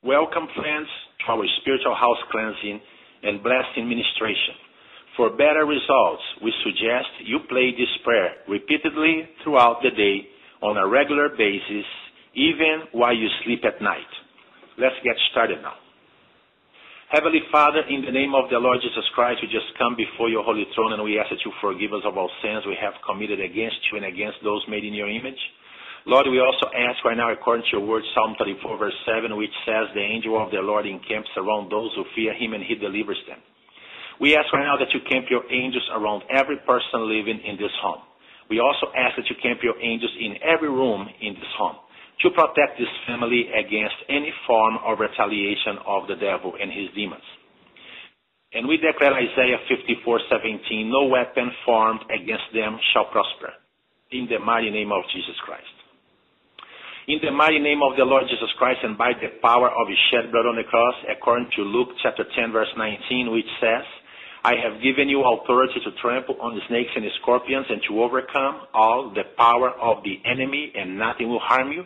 Welcome, friends, to our spiritual house cleansing and blessing ministration. For better results, we suggest you play this prayer repeatedly throughout the day on a regular basis, even while you sleep at night. Let's get started now. Heavenly Father, in the name of the Lord Jesus Christ, we just come before your holy throne and we ask that you forgive us of all sins we have committed against you and against those made in your image. Lord, we also ask right now, according to your word, Psalm 34, verse 7, which says, The angel of the Lord encamps around those who fear him and he delivers them. We ask right now that you camp your angels around every person living in this home. We also ask that you camp your angels in every room in this home to protect this family against any form of retaliation of the devil and his demons. And we declare Isaiah 54:17, no weapon formed against them shall prosper. In the mighty name of Jesus Christ. In the mighty name of the Lord Jesus Christ and by the power of his shed blood on the cross, according to Luke chapter 10 verse 19, which says, I have given you authority to trample on the snakes and the scorpions and to overcome all the power of the enemy and nothing will harm you.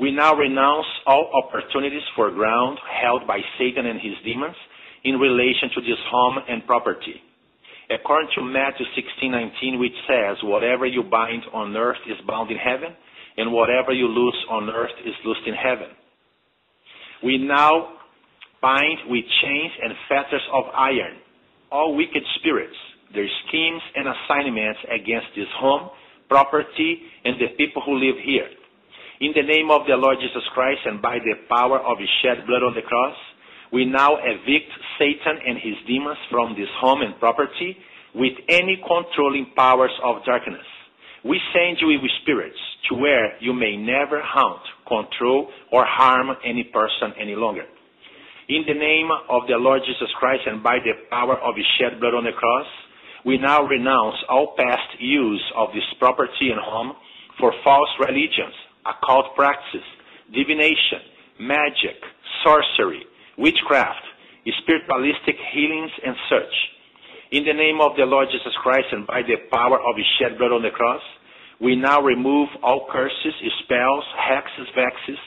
We now renounce all opportunities for ground held by Satan and his demons in relation to this home and property. According to Matthew 16:19, which says, "Whatever you bind on earth is bound in heaven, and whatever you loose on earth is loosed in heaven." We now bind with chains and fetters of iron all wicked spirits, their schemes and assignments against this home, property, and the people who live here in the name of the Lord Jesus Christ and by the power of his shed blood on the cross, we now evict Satan and his demons from this home and property with any controlling powers of darkness. We send you with spirits to where you may never haunt, control, or harm any person any longer. In the name of the Lord Jesus Christ and by the power of his shed blood on the cross, we now renounce all past use of this property and home for false religions, occult practices, divination, magic, sorcery, witchcraft, spiritualistic healings, and such. In the name of the Lord Jesus Christ and by the power of his shed blood on the cross, we now remove all curses, spells, hexes, vexes,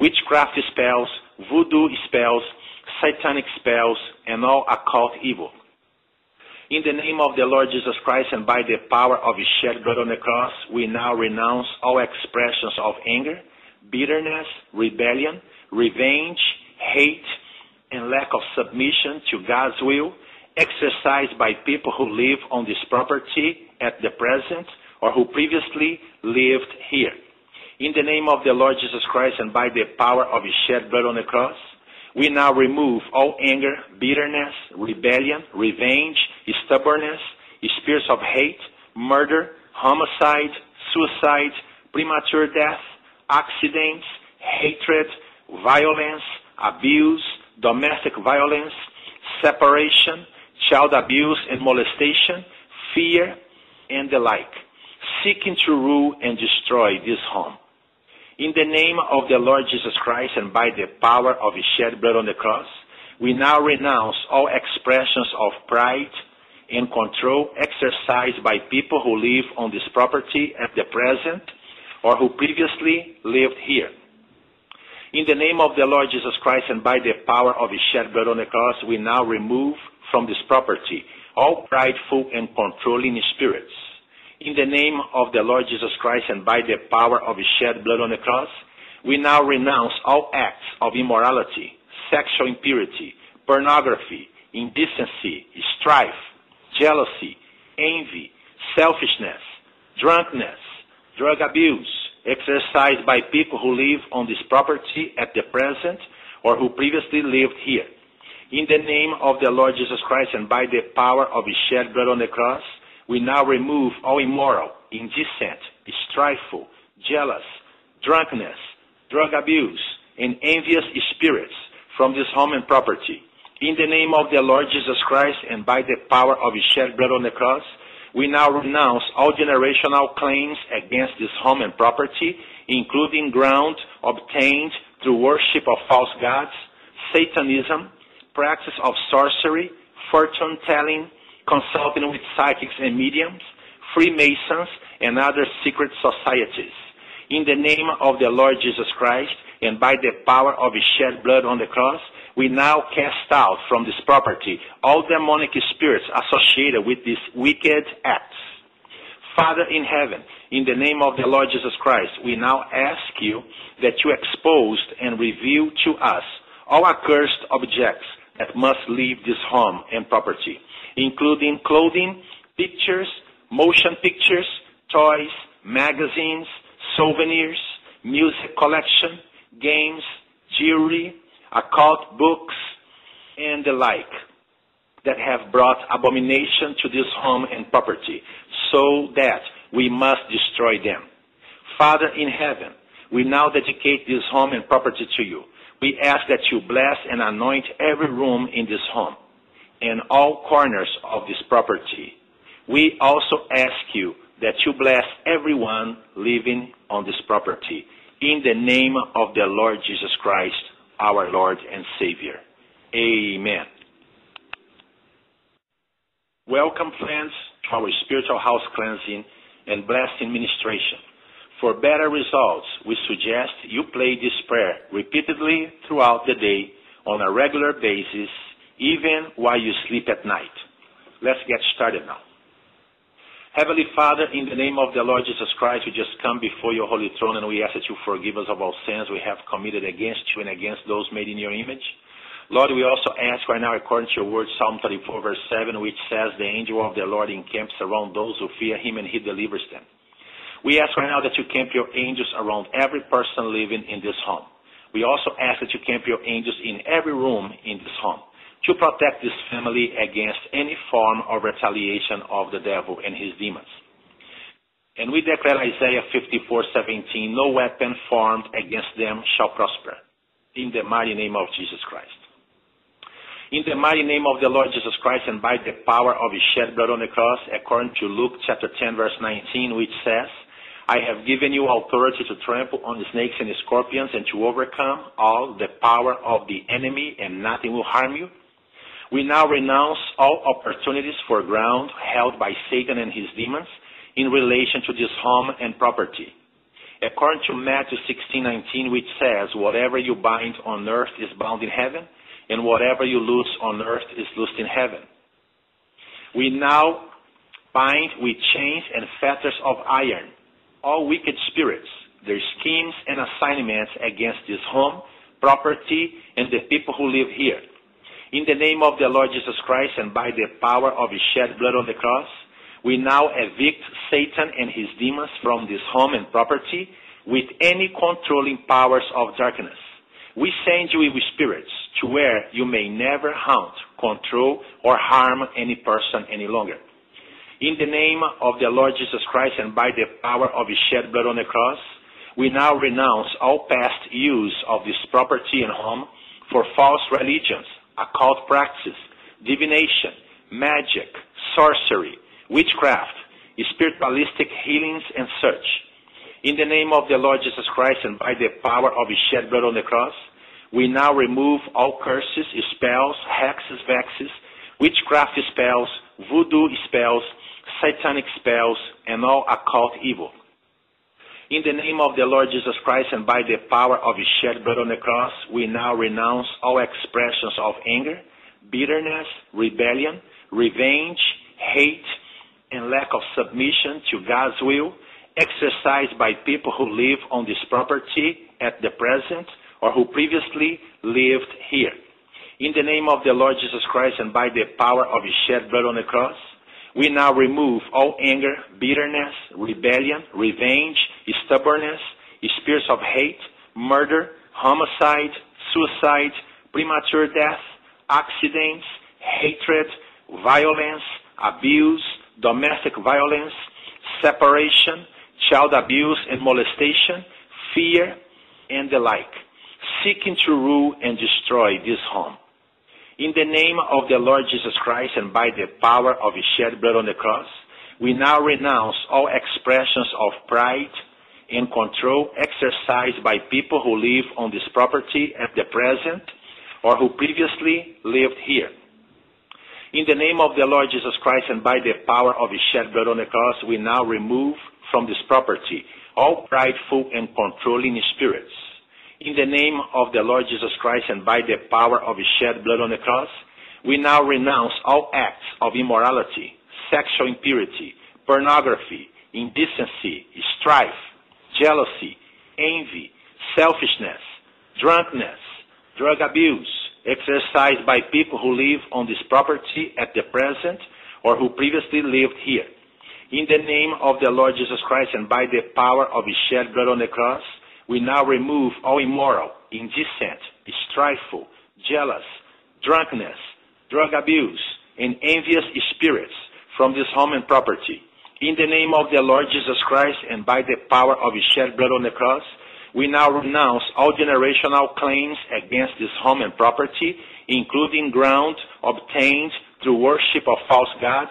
witchcraft spells, voodoo spells, satanic spells, and all occult evil. In the name of the Lord Jesus Christ and by the power of his shed blood on the cross, we now renounce all expressions of anger, bitterness, rebellion, revenge, hate, and lack of submission to God's will exercised by people who live on this property at the present or who previously lived here. In the name of the Lord Jesus Christ and by the power of his shed blood on the cross, we now remove all anger, bitterness, rebellion, revenge, stubbornness, spirits of hate, murder, homicide, suicide, premature death, accidents, hatred, violence, abuse, domestic violence, separation, child abuse and molestation, fear, and the like, seeking to rule and destroy this home. In the name of the Lord Jesus Christ and by the power of his shed blood on the cross, we now renounce all expressions of pride and control exercised by people who live on this property at the present or who previously lived here. In the name of the Lord Jesus Christ and by the power of his shed blood on the cross, we now remove from this property all prideful and controlling spirits in the name of the Lord Jesus Christ and by the power of his shed blood on the cross, we now renounce all acts of immorality, sexual impurity, pornography, indecency, strife, jealousy, envy, selfishness, drunkenness, drug abuse, exercised by people who live on this property at the present or who previously lived here. In the name of the Lord Jesus Christ and by the power of his shed blood on the cross, we now remove all immoral, indecent, strifeful, jealous, drunkenness, drug abuse, and envious spirits from this home and property. In the name of the Lord Jesus Christ and by the power of his shed blood on the cross, we now renounce all generational claims against this home and property, including ground obtained through worship of false gods, Satanism, practice of sorcery, fortune telling, consulting with psychics and mediums, Freemasons, and other secret societies. In the name of the Lord Jesus Christ and by the power of his shed blood on the cross, we now cast out from this property all demonic spirits associated with these wicked acts. Father in heaven, in the name of the Lord Jesus Christ, we now ask you that you expose and reveal to us all accursed objects that must leave this home and property, including clothing, pictures, motion pictures, toys, magazines, souvenirs, music collection, games, jewelry, occult books, and the like that have brought abomination to this home and property, so that we must destroy them. Father in heaven, we now dedicate this home and property to you. We ask that you bless and anoint every room in this home and all corners of this property. We also ask you that you bless everyone living on this property. In the name of the Lord Jesus Christ, our Lord and Savior. Amen. Welcome, friends, to our spiritual house cleansing and blessing ministration. For better results, we suggest you play this prayer repeatedly throughout the day on a regular basis, even while you sleep at night. Let's get started now. Heavenly Father, in the name of the Lord Jesus Christ, we just come before your holy throne and we ask that you forgive us of all sins we have committed against you and against those made in your image. Lord, we also ask right now, according to your word, Psalm 34, verse 7, which says, The angel of the Lord encamps around those who fear him and he delivers them. We ask right now that you camp your angels around every person living in this home. We also ask that you camp your angels in every room in this home to protect this family against any form of retaliation of the devil and his demons. And we declare Isaiah 54:17, no weapon formed against them shall prosper, in the mighty name of Jesus Christ. In the mighty name of the Lord Jesus Christ and by the power of his shed blood on the cross, according to Luke chapter 10 verse 19, which says, I have given you authority to trample on the snakes and the scorpions and to overcome all the power of the enemy and nothing will harm you. We now renounce all opportunities for ground held by Satan and his demons in relation to this home and property. According to Matthew 16:19, which says, "Whatever you bind on earth is bound in heaven, and whatever you loose on earth is loosed in heaven." We now bind with chains and fetters of iron all wicked spirits, their schemes and assignments against this home, property, and the people who live here in the name of the Lord Jesus Christ and by the power of his shed blood on the cross, we now evict Satan and his demons from this home and property with any controlling powers of darkness. We send you with spirits to where you may never haunt, control, or harm any person any longer. In the name of the Lord Jesus Christ and by the power of his shed blood on the cross, we now renounce all past use of this property and home for false religions, occult practices, divination, magic, sorcery, witchcraft, spiritualistic healings, and such. In the name of the Lord Jesus Christ and by the power of his shed blood on the cross, we now remove all curses, spells, hexes, vexes, witchcraft spells, voodoo spells, satanic spells, and all occult evil. In the name of the Lord Jesus Christ and by the power of his shed blood on the cross, we now renounce all expressions of anger, bitterness, rebellion, revenge, hate, and lack of submission to God's will exercised by people who live on this property at the present or who previously lived here. In the name of the Lord Jesus Christ and by the power of his shed blood on the cross, we now remove all anger, bitterness, rebellion, revenge, stubbornness, spirits of hate, murder, homicide, suicide, premature death, accidents, hatred, violence, abuse, domestic violence, separation, child abuse and molestation, fear, and the like, seeking to rule and destroy this home. In the name of the Lord Jesus Christ and by the power of his shed blood on the cross, we now renounce all expressions of pride and control exercised by people who live on this property at the present or who previously lived here. In the name of the Lord Jesus Christ and by the power of his shed blood on the cross, we now remove from this property all prideful and controlling spirits In the name of the Lord Jesus Christ and by the power of his shed blood on the cross, we now renounce all acts of immorality, sexual impurity, pornography, indecency, strife, jealousy, envy, selfishness, drunkenness, drug abuse, exercised by people who live on this property at the present or who previously lived here. In the name of the Lord Jesus Christ and by the power of his shed blood on the cross, we now remove all immoral, indecent, strifeful, jealous, drunkenness, drug abuse, and envious spirits from this home and property. In the name of the Lord Jesus Christ and by the power of his shed blood on the cross, we now renounce all generational claims against this home and property, including ground obtained through worship of false gods,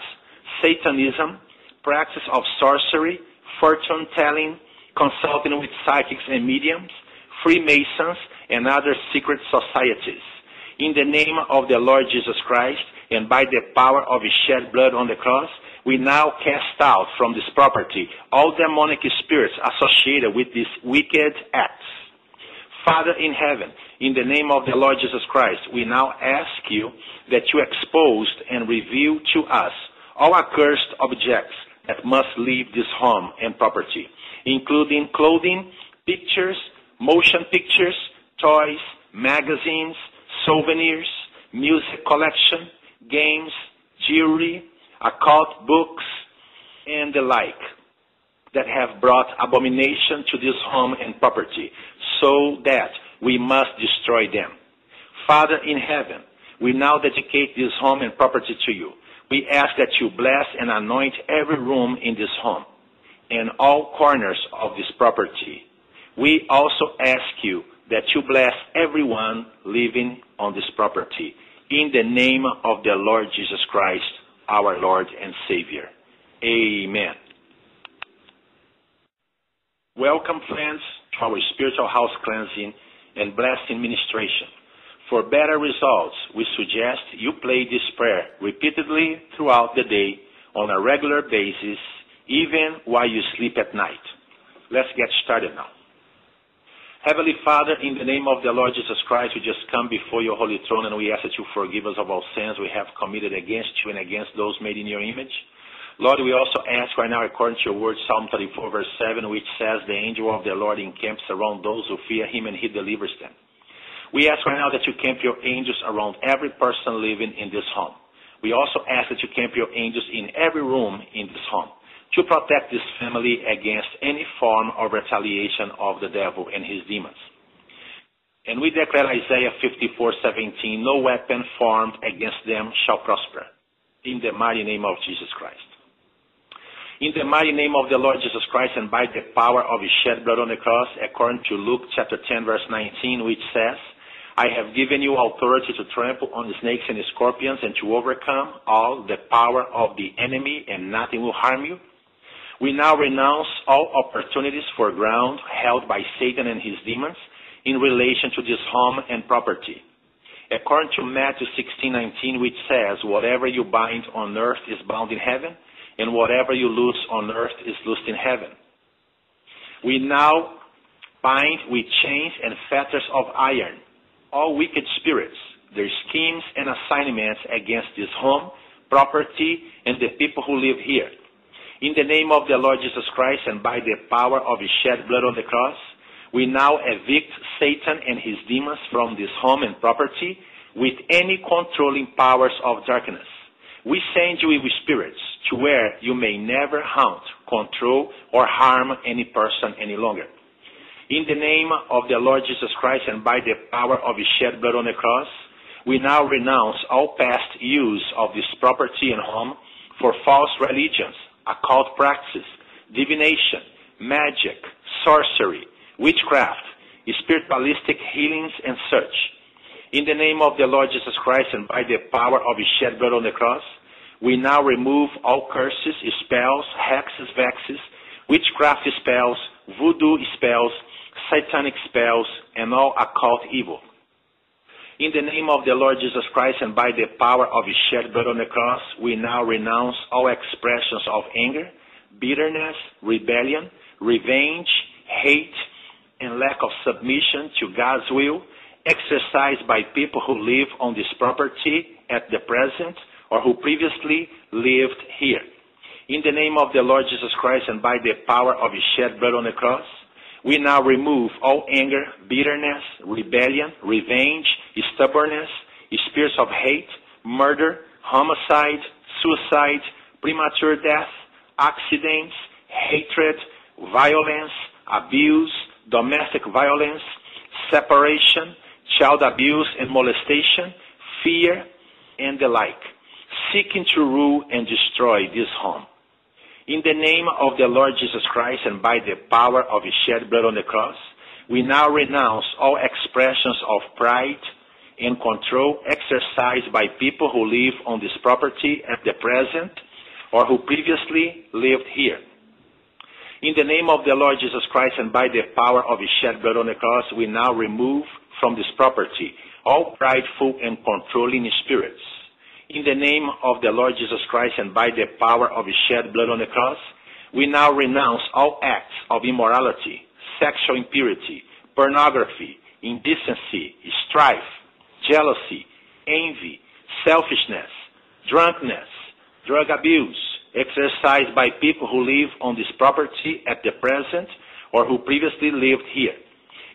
Satanism, practice of sorcery, fortune telling, consulting with psychics and mediums, Freemasons, and other secret societies. In the name of the Lord Jesus Christ and by the power of his shed blood on the cross, we now cast out from this property all demonic spirits associated with these wicked acts. Father in heaven, in the name of the Lord Jesus Christ, we now ask you that you expose and reveal to us all accursed objects that must leave this home and property, including clothing, pictures, motion pictures, toys, magazines, souvenirs, music collection, games, jewelry, occult books, and the like that have brought abomination to this home and property, so that we must destroy them. Father in heaven, we now dedicate this home and property to you. We ask that you bless and anoint every room in this home and all corners of this property. We also ask you that you bless everyone living on this property. In the name of the Lord Jesus Christ, our Lord and Savior. Amen. Welcome, friends, to our spiritual house cleansing and blessing ministration. For better results, we suggest you play this prayer repeatedly throughout the day on a regular basis, even while you sleep at night. Let's get started now. Heavenly Father, in the name of the Lord Jesus Christ, we just come before your holy throne and we ask that you forgive us of all sins we have committed against you and against those made in your image. Lord, we also ask right now, according to your word, Psalm 34, verse 7, which says, The angel of the Lord encamps around those who fear him and he delivers them. We ask right now that you camp your angels around every person living in this home. We also ask that you camp your angels in every room in this home to protect this family against any form of retaliation of the devil and his demons. And we declare Isaiah 54:17, no weapon formed against them shall prosper. In the mighty name of Jesus Christ. In the mighty name of the Lord Jesus Christ and by the power of his shed blood on the cross, according to Luke chapter 10 verse 19, which says, I have given you authority to trample on the snakes and the scorpions and to overcome all the power of the enemy and nothing will harm you. We now renounce all opportunities for ground held by Satan and his demons in relation to this home and property. According to Matthew 16:19, which says, "Whatever you bind on earth is bound in heaven, and whatever you loose on earth is loosed in heaven." We now bind with chains and fetters of iron all wicked spirits, their schemes and assignments against this home, property, and the people who live here in the name of the Lord Jesus Christ and by the power of his shed blood on the cross, we now evict Satan and his demons from this home and property with any controlling powers of darkness. We send you with spirits to where you may never haunt, control, or harm any person any longer. In the name of the Lord Jesus Christ and by the power of his shed blood on the cross, we now renounce all past use of this property and home for false religions, occult practices, divination, magic, sorcery, witchcraft, spiritualistic healings, and such. In the name of the Lord Jesus Christ and by the power of his shed blood on the cross, we now remove all curses, spells, hexes, vexes, witchcraft spells, voodoo spells, satanic spells, and all occult evil. In the name of the Lord Jesus Christ and by the power of his shed blood on the cross, we now renounce all expressions of anger, bitterness, rebellion, revenge, hate, and lack of submission to God's will exercised by people who live on this property at the present or who previously lived here. In the name of the Lord Jesus Christ and by the power of his shed blood on the cross, we now remove all anger, bitterness, rebellion, revenge, stubbornness, spirits of hate, murder, homicide, suicide, premature death, accidents, hatred, violence, abuse, domestic violence, separation, child abuse and molestation, fear, and the like, seeking to rule and destroy this home. In the name of the Lord Jesus Christ and by the power of his shed blood on the cross, we now renounce all expressions of pride and control exercised by people who live on this property at the present or who previously lived here. In the name of the Lord Jesus Christ and by the power of his shed blood on the cross, we now remove from this property all prideful and controlling spirits. In the name of the Lord Jesus Christ and by the power of his shed blood on the cross, we now renounce all acts of immorality, sexual impurity, pornography, indecency, strife, jealousy, envy, selfishness, drunkenness, drug abuse, exercised by people who live on this property at the present or who previously lived here.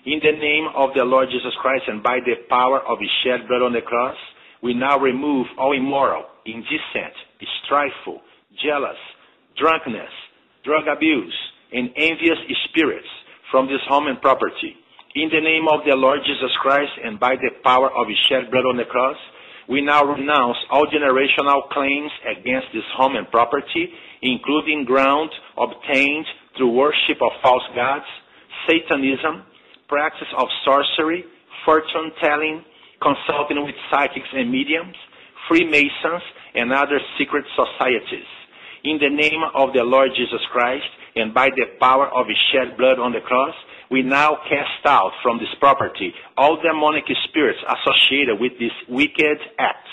In the name of the Lord Jesus Christ and by the power of his shed blood on the cross, we now remove all immoral, indecent, strifeful, jealous, drunkenness, drug abuse, and envious spirits from this home and property. In the name of the Lord Jesus Christ and by the power of his shed blood on the cross, we now renounce all generational claims against this home and property, including ground obtained through worship of false gods, Satanism, practice of sorcery, fortune telling, consulting with psychics and mediums, Freemasons, and other secret societies. In the name of the Lord Jesus Christ and by the power of his shed blood on the cross, we now cast out from this property all demonic spirits associated with these wicked acts.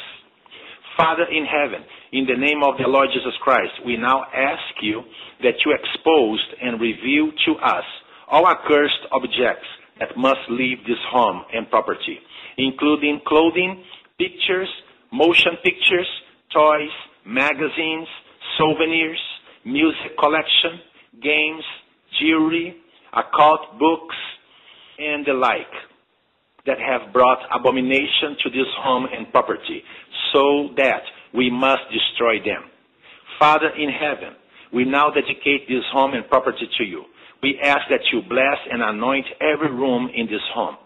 Father in heaven, in the name of the Lord Jesus Christ, we now ask you that you expose and reveal to us all accursed objects that must leave this home and property, including clothing, pictures, motion pictures, toys, magazines, souvenirs, music collection, games, jewelry, occult books, and the like that have brought abomination to this home and property, so that we must destroy them. Father in heaven, we now dedicate this home and property to you. We ask that you bless and anoint every room in this home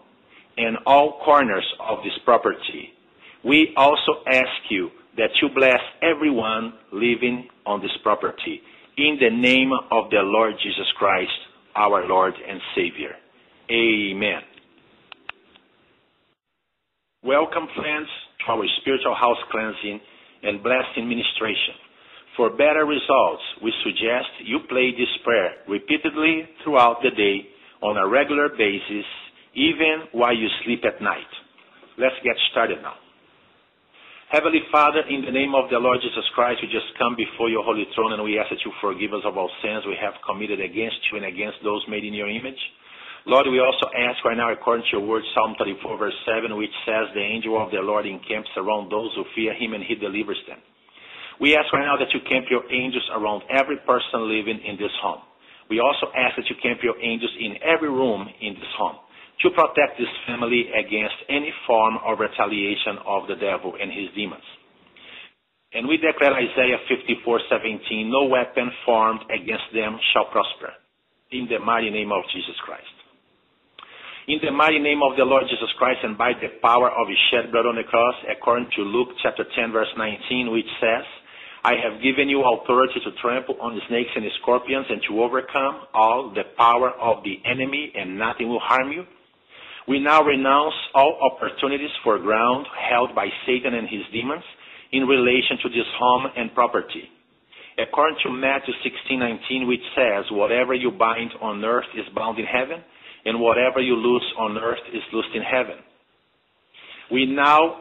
and all corners of this property. We also ask you that you bless everyone living on this property. In the name of the Lord Jesus Christ, our Lord and Savior. Amen. Welcome, friends, to our spiritual house cleansing and blessing ministration. For better results, we suggest you play this prayer repeatedly throughout the day on a regular basis, even while you sleep at night. Let's get started now. Heavenly Father, in the name of the Lord Jesus Christ, we just come before your holy throne and we ask that you forgive us of all sins we have committed against you and against those made in your image. Lord, we also ask right now, according to your word, Psalm 34, verse 7, which says, The angel of the Lord encamps around those who fear him and he delivers them. We ask right now that you camp your angels around every person living in this home. We also ask that you camp your angels in every room in this home to protect this family against any form of retaliation of the devil and his demons. And we declare Isaiah 54:17, no weapon formed against them shall prosper. In the mighty name of Jesus Christ. In the mighty name of the Lord Jesus Christ and by the power of his shed blood on the cross, according to Luke chapter 10 verse 19, which says, I have given you authority to trample on the snakes and the scorpions and to overcome all the power of the enemy and nothing will harm you. We now renounce all opportunities for ground held by Satan and his demons in relation to this home and property. According to Matthew 16:19, which says, "Whatever you bind on earth is bound in heaven, and whatever you loose on earth is loosed in heaven." We now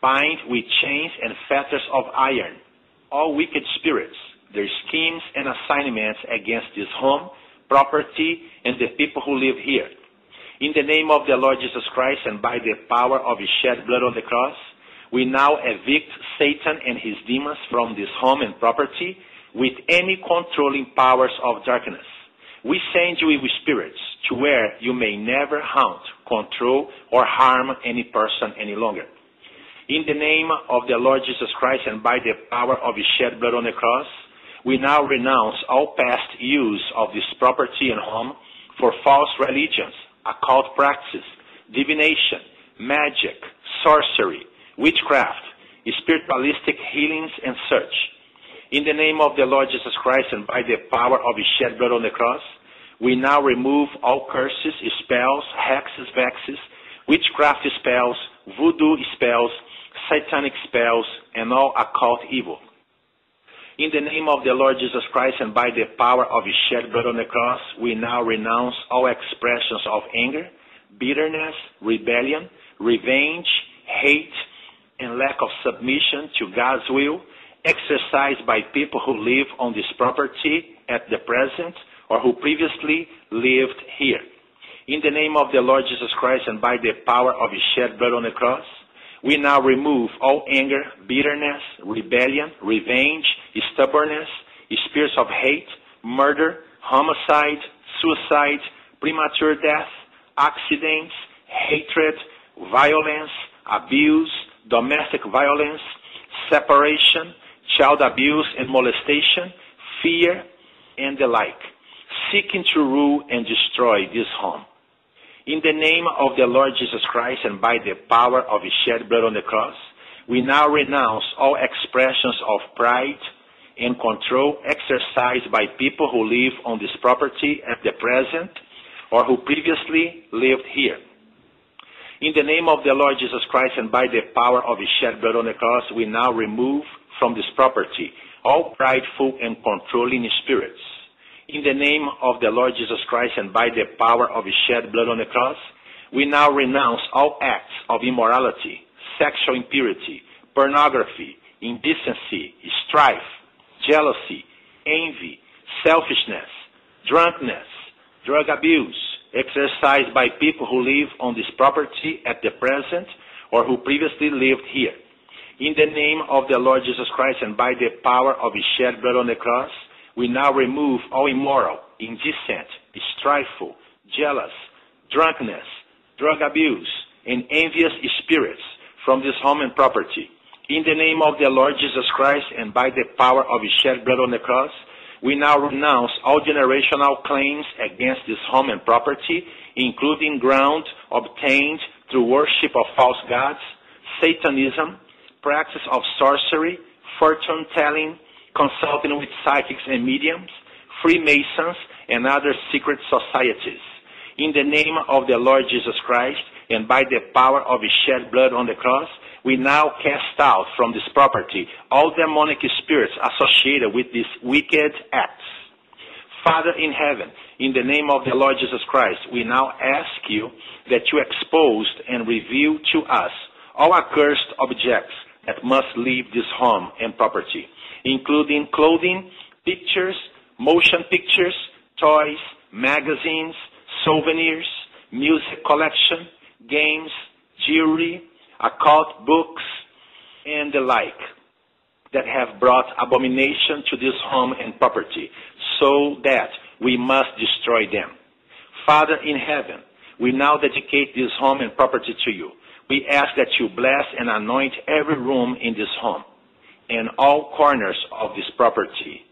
bind with chains and fetters of iron all wicked spirits, their schemes and assignments against this home, property, and the people who live here In the name of the Lord Jesus Christ and by the power of his shed blood on the cross, we now evict Satan and his demons from this home and property with any controlling powers of darkness. We send you evil spirits to where you may never haunt, control, or harm any person any longer. In the name of the Lord Jesus Christ and by the power of his shed blood on the cross, we now renounce all past use of this property and home for false religions, occult practices, divination, magic, sorcery, witchcraft, spiritualistic healings, and such. In the name of the Lord Jesus Christ and by the power of his shed blood on the cross, we now remove all curses, spells, hexes, vexes, witchcraft spells, voodoo spells, satanic spells, and all occult evil. In the name of the Lord Jesus Christ and by the power of his shed blood on the cross, we now renounce all expressions of anger, bitterness, rebellion, revenge, hate, and lack of submission to God's will exercised by people who live on this property at the present or who previously lived here. In the name of the Lord Jesus Christ and by the power of his shed blood on the cross, we now remove all anger, bitterness, rebellion, revenge, stubbornness, spirits of hate, murder, homicide, suicide, premature death, accidents, hatred, violence, abuse, domestic violence, separation, child abuse and molestation, fear, and the like, seeking to rule and destroy this home. In the name of the Lord Jesus Christ and by the power of his shed blood on the cross, we now renounce all expressions of pride and control exercised by people who live on this property at the present or who previously lived here. In the name of the Lord Jesus Christ and by the power of his shed blood on the cross, we now remove from this property all prideful and controlling spirits in the name of the Lord Jesus Christ and by the power of his shed blood on the cross, we now renounce all acts of immorality, sexual impurity, pornography, indecency, strife, jealousy, envy, selfishness, drunkenness, drug abuse, exercised by people who live on this property at the present or who previously lived here. In the name of the Lord Jesus Christ and by the power of his shed blood on the cross, we now remove all immoral, indecent, strifeful, jealous, drunkenness, drug abuse, and envious spirits from this home and property. In the name of the Lord Jesus Christ and by the power of his shed blood on the cross, we now renounce all generational claims against this home and property, including ground obtained through worship of false gods, Satanism, practice of sorcery, fortune telling, consulting with psychics and mediums, Freemasons, and other secret societies. In the name of the Lord Jesus Christ, and by the power of his shed blood on the cross, we now cast out from this property all demonic spirits associated with these wicked acts. Father in heaven, in the name of the Lord Jesus Christ, we now ask you that you expose and reveal to us all accursed objects that must leave this home and property including clothing, pictures, motion pictures, toys, magazines, souvenirs, music collection, games, jewelry, occult books, and the like that have brought abomination to this home and property, so that we must destroy them. Father in heaven, we now dedicate this home and property to you. We ask that you bless and anoint every room in this home and all corners of this property.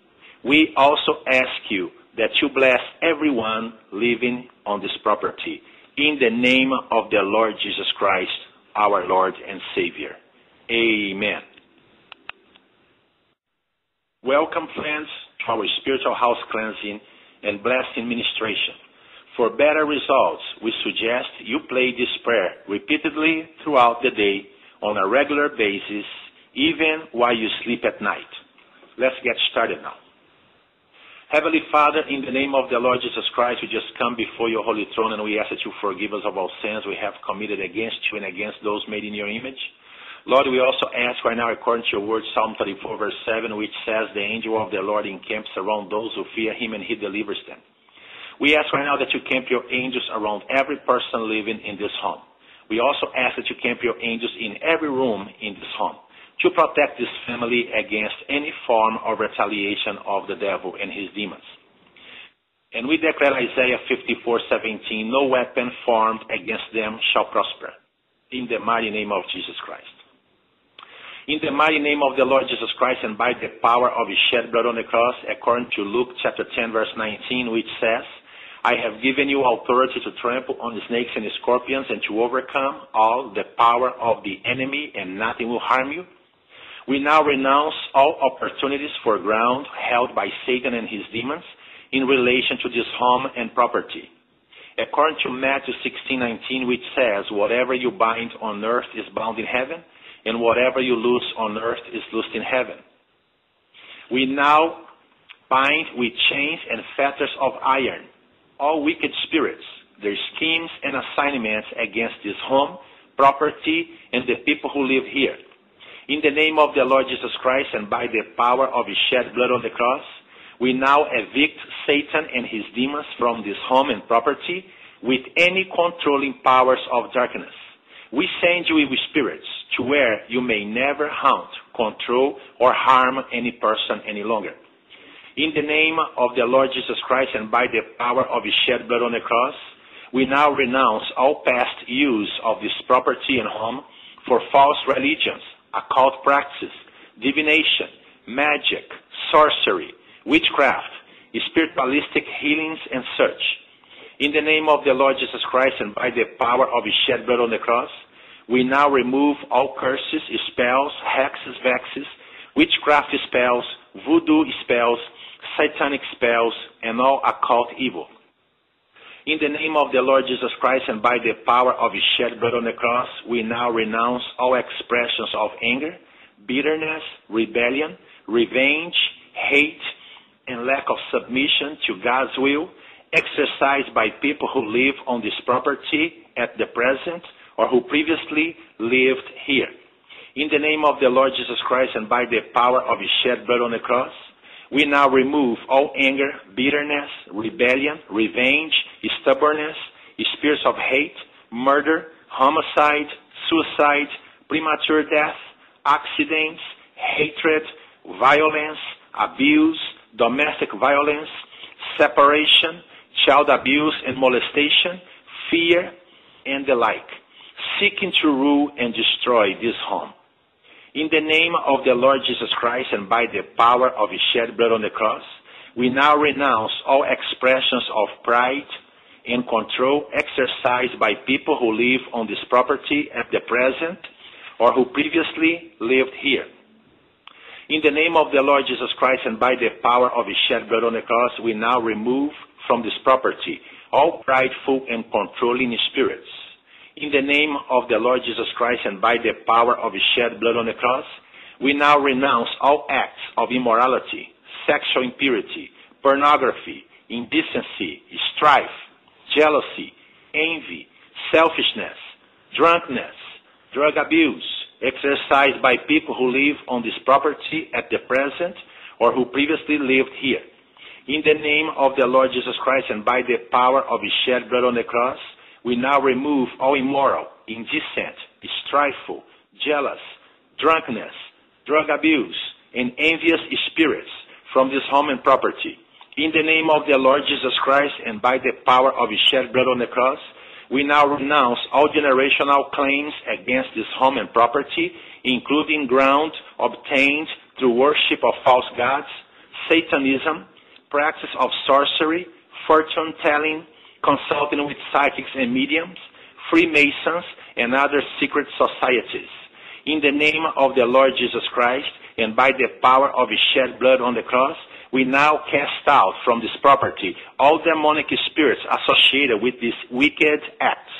We also ask you that you bless everyone living on this property. In the name of the Lord Jesus Christ, our Lord and Savior. Amen. Welcome, friends, to our spiritual house cleansing and blessing ministration. For better results, we suggest you play this prayer repeatedly throughout the day on a regular basis even while you sleep at night. Let's get started now. Heavenly Father, in the name of the Lord Jesus Christ, we just come before your holy throne and we ask that you forgive us of all sins we have committed against you and against those made in your image. Lord, we also ask right now, according to your word, Psalm 34, verse 7, which says, The angel of the Lord encamps around those who fear him and he delivers them. We ask right now that you camp your angels around every person living in this home. We also ask that you camp your angels in every room in this home to protect this family against any form of retaliation of the devil and his demons. And we declare Isaiah 54:17, no weapon formed against them shall prosper. In the mighty name of Jesus Christ. In the mighty name of the Lord Jesus Christ and by the power of his shed blood on the cross, according to Luke chapter 10 verse 19, which says, I have given you authority to trample on the snakes and the scorpions and to overcome all the power of the enemy and nothing will harm you. We now renounce all opportunities for ground held by Satan and his demons in relation to this home and property. According to Matthew 16:19, which says, "Whatever you bind on earth is bound in heaven, and whatever you loose on earth is loosed in heaven." We now bind with chains and fetters of iron all wicked spirits, their schemes and assignments against this home, property, and the people who live here. In the name of the Lord Jesus Christ and by the power of his shed blood on the cross, we now evict Satan and his demons from this home and property with any controlling powers of darkness. We send you with spirits to where you may never haunt, control, or harm any person any longer. In the name of the Lord Jesus Christ and by the power of his shed blood on the cross, we now renounce all past use of this property and home for false religions, occult practices, divination, magic, sorcery, witchcraft, spiritualistic healings, and such. In the name of the Lord Jesus Christ and by the power of his shed blood on the cross, we now remove all curses, spells, hexes, vexes, witchcraft spells, voodoo spells, satanic spells, and all occult evil. In the name of the Lord Jesus Christ and by the power of his shed blood on the cross, we now renounce all expressions of anger, bitterness, rebellion, revenge, hate, and lack of submission to God's will exercised by people who live on this property at the present or who previously lived here. In the name of the Lord Jesus Christ and by the power of his shed blood on the cross, we now remove all anger, bitterness, rebellion, revenge, stubbornness, spirits of hate, murder, homicide, suicide, premature death, accidents, hatred, violence, abuse, domestic violence, separation, child abuse and molestation, fear, and the like, seeking to rule and destroy this home. In the name of the Lord Jesus Christ and by the power of his shed blood on the cross, we now renounce all expressions of pride and control exercised by people who live on this property at the present or who previously lived here. In the name of the Lord Jesus Christ and by the power of his shed blood on the cross, we now remove from this property all prideful and controlling spirits in the name of the Lord Jesus Christ and by the power of his shed blood on the cross, we now renounce all acts of immorality, sexual impurity, pornography, indecency, strife, jealousy, envy, selfishness, drunkenness, drug abuse, exercised by people who live on this property at the present or who previously lived here. In the name of the Lord Jesus Christ and by the power of his shed blood on the cross, we now remove all immoral, indecent, strifeful, jealous, drunkenness, drug abuse, and envious spirits from this home and property. In the name of the Lord Jesus Christ and by the power of his shed blood on the cross, we now renounce all generational claims against this home and property, including ground obtained through worship of false gods, Satanism, practice of sorcery, fortune telling, consulting with psychics and mediums, Freemasons, and other secret societies. In the name of the Lord Jesus Christ, and by the power of his shed blood on the cross, we now cast out from this property all demonic spirits associated with these wicked acts.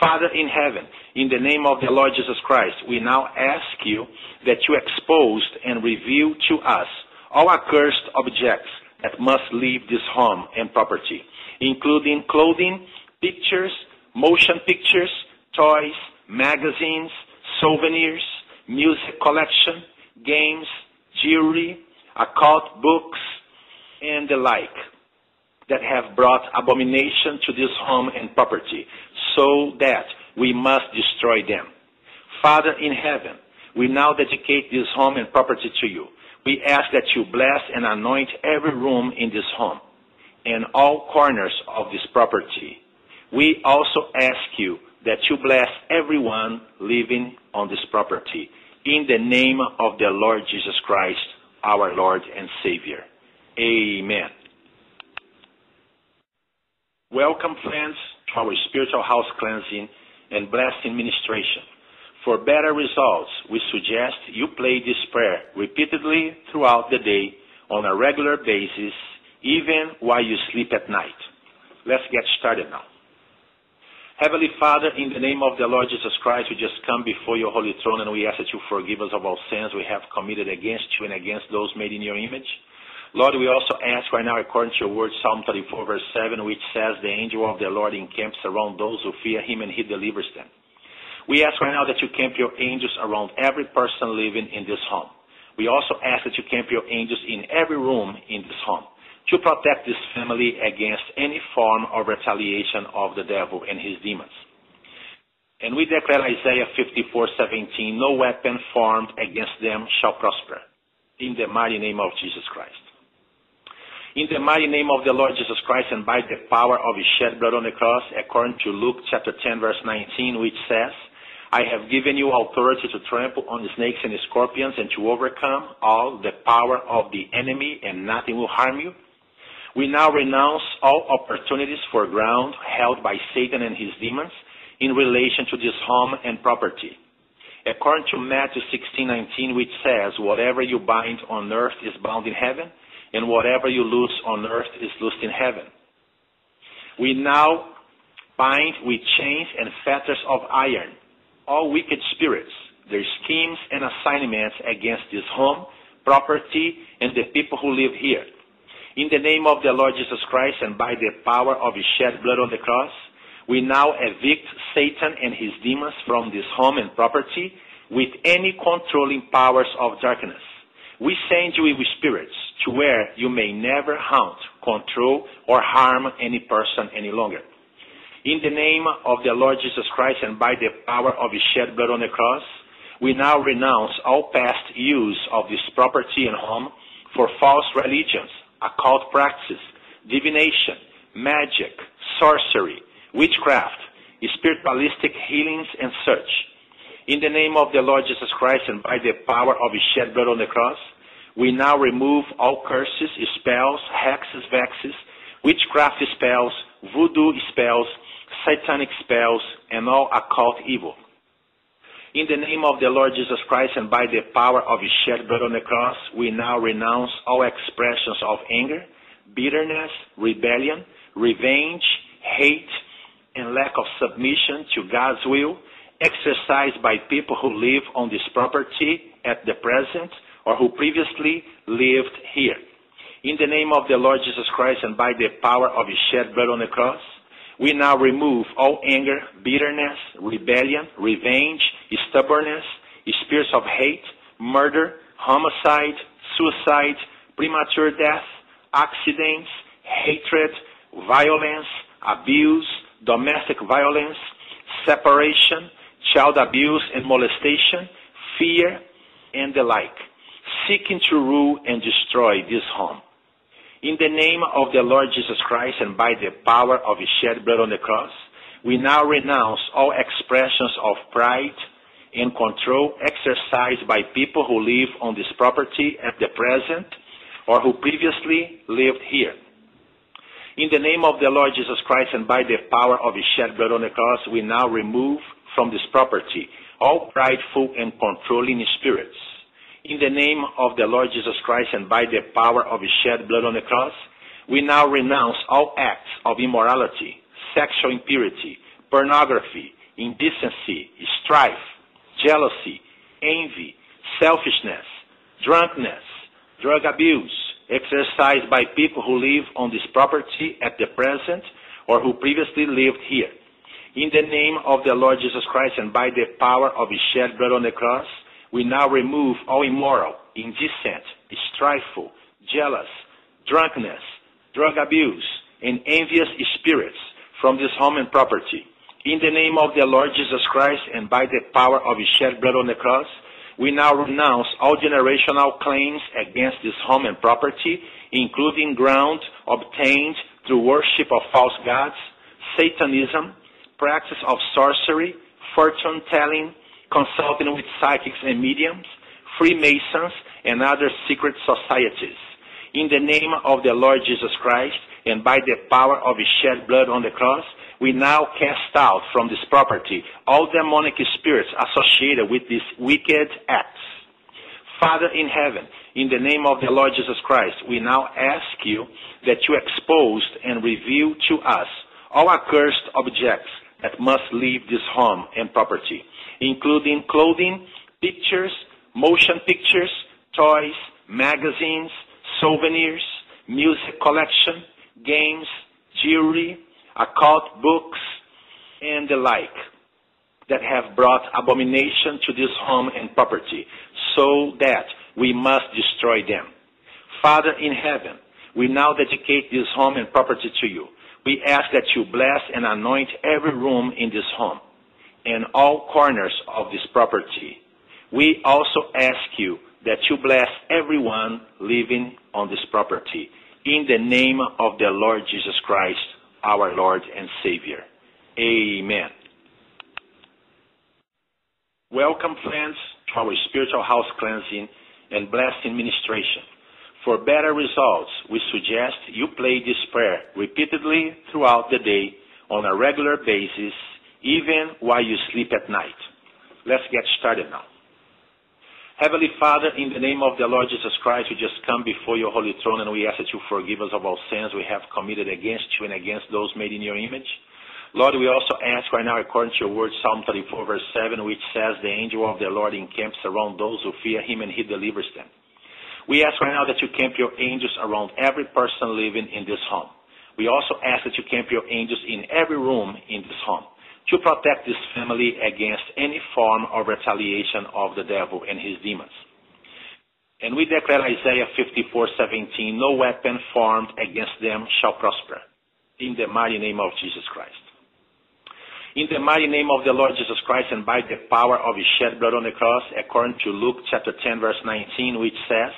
Father in heaven, in the name of the Lord Jesus Christ, we now ask you that you expose and reveal to us all accursed objects that must leave this home and property including clothing, pictures, motion pictures, toys, magazines, souvenirs, music collection, games, jewelry, occult books, and the like. that have brought abomination to this home and property, so that we must destroy them. Father in heaven, we now dedicate this home and property to you. We ask that you bless and anoint every room in this home and all corners of this property. We also ask you that you bless everyone living on this property. In the name of the Lord Jesus Christ, our Lord and Savior. Amen. Welcome, friends, to our spiritual house cleansing and blessing ministration. For better results, we suggest you play this prayer repeatedly throughout the day on a regular basis, even while you sleep at night. Let's get started now. Heavenly Father, in the name of the Lord Jesus Christ, we just come before your holy throne and we ask that you forgive us of all sins we have committed against you and against those made in your image. Lord, we also ask right now, according to your word, Psalm 34, verse 7, which says, The angel of the Lord encamps around those who fear him and he delivers them. We ask right now that you camp your angels around every person living in this home. We also ask that you camp your angels in every room in this home to protect this family against any form of retaliation of the devil and his demons. And we declare Isaiah 54:17, no weapon formed against them shall prosper. In the mighty name of Jesus Christ. In the mighty name of the Lord Jesus Christ and by the power of his shed blood on the cross, according to Luke chapter 10 verse 19, which says, I have given you authority to trample on the snakes and the scorpions and to overcome all the power of the enemy and nothing will harm you. We now renounce all opportunities for ground held by Satan and his demons in relation to this home and property. According to Matthew 16:19, which says, "Whatever you bind on earth is bound in heaven, and whatever you loose on earth is loosed in heaven." We now bind with chains and fetters of iron all wicked spirits, their schemes and assignments against this home, property, and the people who live here in the name of the Lord Jesus Christ and by the power of his shed blood on the cross, we now evict Satan and his demons from this home and property with any controlling powers of darkness. We send you with spirits to where you may never haunt, control, or harm any person any longer. In the name of the Lord Jesus Christ and by the power of his shed blood on the cross, we now renounce all past use of this property and home for false religions, occult practices, divination, magic, sorcery, witchcraft, spiritualistic healings, and such. In the name of the Lord Jesus Christ and by the power of his shed blood on the cross, we now remove all curses, spells, hexes, vexes, witchcraft spells, voodoo spells, satanic spells, and all occult evil. In the name of the Lord Jesus Christ and by the power of his shed blood on the cross, we now renounce all expressions of anger, bitterness, rebellion, revenge, hate, and lack of submission to God's will exercised by people who live on this property at the present or who previously lived here. In the name of the Lord Jesus Christ and by the power of his shed blood on the cross, we now remove all anger, bitterness, rebellion, revenge, stubbornness, spirits of hate, murder, homicide, suicide, premature death, accidents, hatred, violence, abuse, domestic violence, separation, child abuse and molestation, fear, and the like, seeking to rule and destroy this home. In the name of the Lord Jesus Christ and by the power of his shed blood on the cross, we now renounce all expressions of pride and control exercised by people who live on this property at the present or who previously lived here. In the name of the Lord Jesus Christ and by the power of his shed blood on the cross, we now remove from this property all prideful and controlling spirits in the name of the Lord Jesus Christ and by the power of his shed blood on the cross, we now renounce all acts of immorality, sexual impurity, pornography, indecency, strife, jealousy, envy, selfishness, drunkenness, drug abuse, exercised by people who live on this property at the present or who previously lived here. In the name of the Lord Jesus Christ and by the power of his shed blood on the cross, we now remove all immoral, indecent, strifeful, jealous, drunkenness, drug abuse, and envious spirits from this home and property. In the name of the Lord Jesus Christ and by the power of his shed blood on the cross, we now renounce all generational claims against this home and property, including ground obtained through worship of false gods, Satanism, practice of sorcery, fortune telling, consulting with psychics and mediums, Freemasons, and other secret societies. In the name of the Lord Jesus Christ and by the power of his shed blood on the cross, we now cast out from this property all demonic spirits associated with these wicked acts. Father in heaven, in the name of the Lord Jesus Christ, we now ask you that you expose and reveal to us all accursed objects that must leave this home and property, including clothing, pictures, motion pictures, toys, magazines, souvenirs, music collection, games, jewelry, occult books, and the like that have brought abomination to this home and property, so that we must destroy them. Father in heaven, we now dedicate this home and property to you. We ask that you bless and anoint every room in this home and all corners of this property. We also ask you that you bless everyone living on this property. In the name of the Lord Jesus Christ, our Lord and Savior. Amen. Welcome, friends, to our spiritual house cleansing and blessing ministration. For better results, we suggest you play this prayer repeatedly throughout the day on a regular basis, even while you sleep at night. Let's get started now. Heavenly Father, in the name of the Lord Jesus Christ, we just come before your holy throne and we ask that you forgive us of all sins we have committed against you and against those made in your image. Lord, we also ask right now, according to your word, Psalm 34, verse 7, which says, The angel of the Lord encamps around those who fear him and he delivers them. We ask right now that you camp your angels around every person living in this home. We also ask that you camp your angels in every room in this home to protect this family against any form of retaliation of the devil and his demons. And we declare Isaiah 54:17, no weapon formed against them shall prosper. In the mighty name of Jesus Christ. In the mighty name of the Lord Jesus Christ and by the power of his shed blood on the cross, according to Luke chapter 10 verse 19, which says,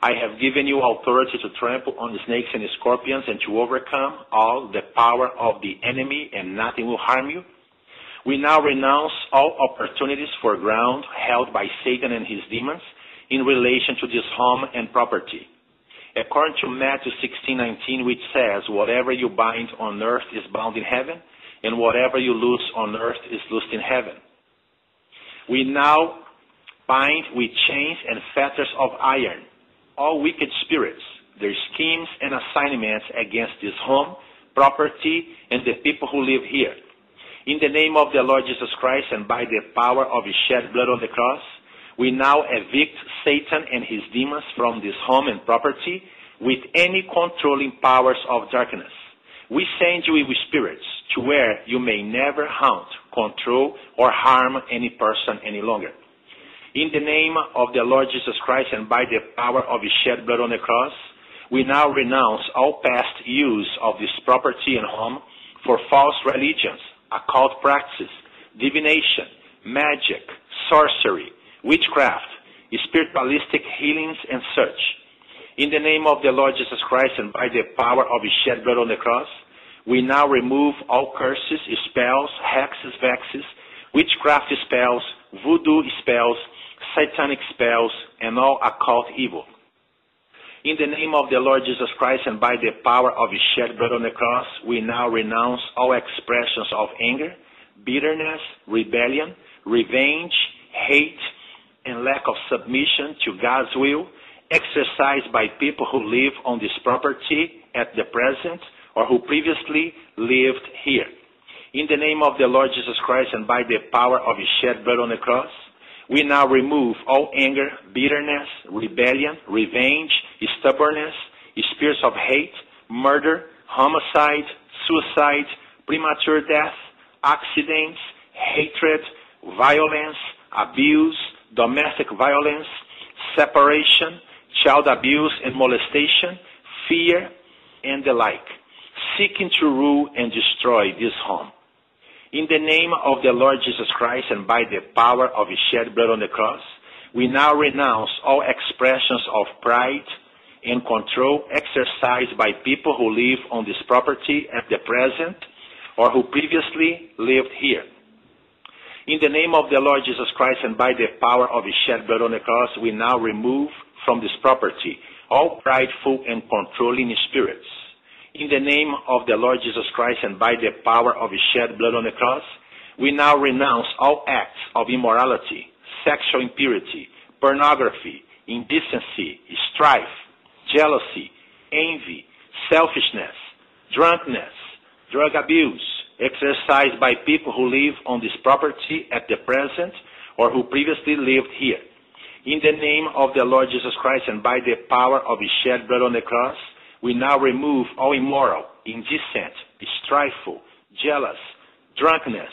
I have given you authority to trample on the snakes and the scorpions and to overcome all the power of the enemy and nothing will harm you. We now renounce all opportunities for ground held by Satan and his demons in relation to this home and property. According to Matthew 16:19, which says, "Whatever you bind on earth is bound in heaven, and whatever you loose on earth is loosed in heaven." We now bind with chains and fetters of iron all wicked spirits, their schemes and assignments against this home, property, and the people who live here in the name of the Lord Jesus Christ and by the power of his shed blood on the cross, we now evict Satan and his demons from this home and property with any controlling powers of darkness. We send you with spirits to where you may never haunt, control, or harm any person any longer. In the name of the Lord Jesus Christ and by the power of his shed blood on the cross, we now renounce all past use of this property and home for false religions, occult practices, divination, magic, sorcery, witchcraft, spiritualistic healings, and such. In the name of the Lord Jesus Christ and by the power of his shed blood on the cross, we now remove all curses, spells, hexes, vexes, witchcraft spells, voodoo spells, satanic spells, and all occult evil. In the name of the Lord Jesus Christ and by the power of his shed blood on the cross, we now renounce all expressions of anger, bitterness, rebellion, revenge, hate, and lack of submission to God's will exercised by people who live on this property at the present or who previously lived here. In the name of the Lord Jesus Christ and by the power of his shed blood on the cross, we now remove all anger, bitterness, rebellion, revenge, stubbornness, spirits of hate, murder, homicide, suicide, premature death, accidents, hatred, violence, abuse, domestic violence, separation, child abuse and molestation, fear, and the like. seeking to rule and destroy this home. In the name of the Lord Jesus Christ and by the power of his shed blood on the cross, we now renounce all expressions of pride and control exercised by people who live on this property at the present or who previously lived here. In the name of the Lord Jesus Christ and by the power of his shed blood on the cross, we now remove from this property all prideful and controlling spirits. In the name of the Lord Jesus Christ and by the power of his shed blood on the cross, we now renounce all acts of immorality, sexual impurity, pornography, indecency, strife, jealousy, envy, selfishness, drunkenness, drug abuse, exercised by people who live on this property at the present or who previously lived here. In the name of the Lord Jesus Christ and by the power of his shed blood on the cross, we now remove all immoral, indecent, strifeful, jealous, drunkenness,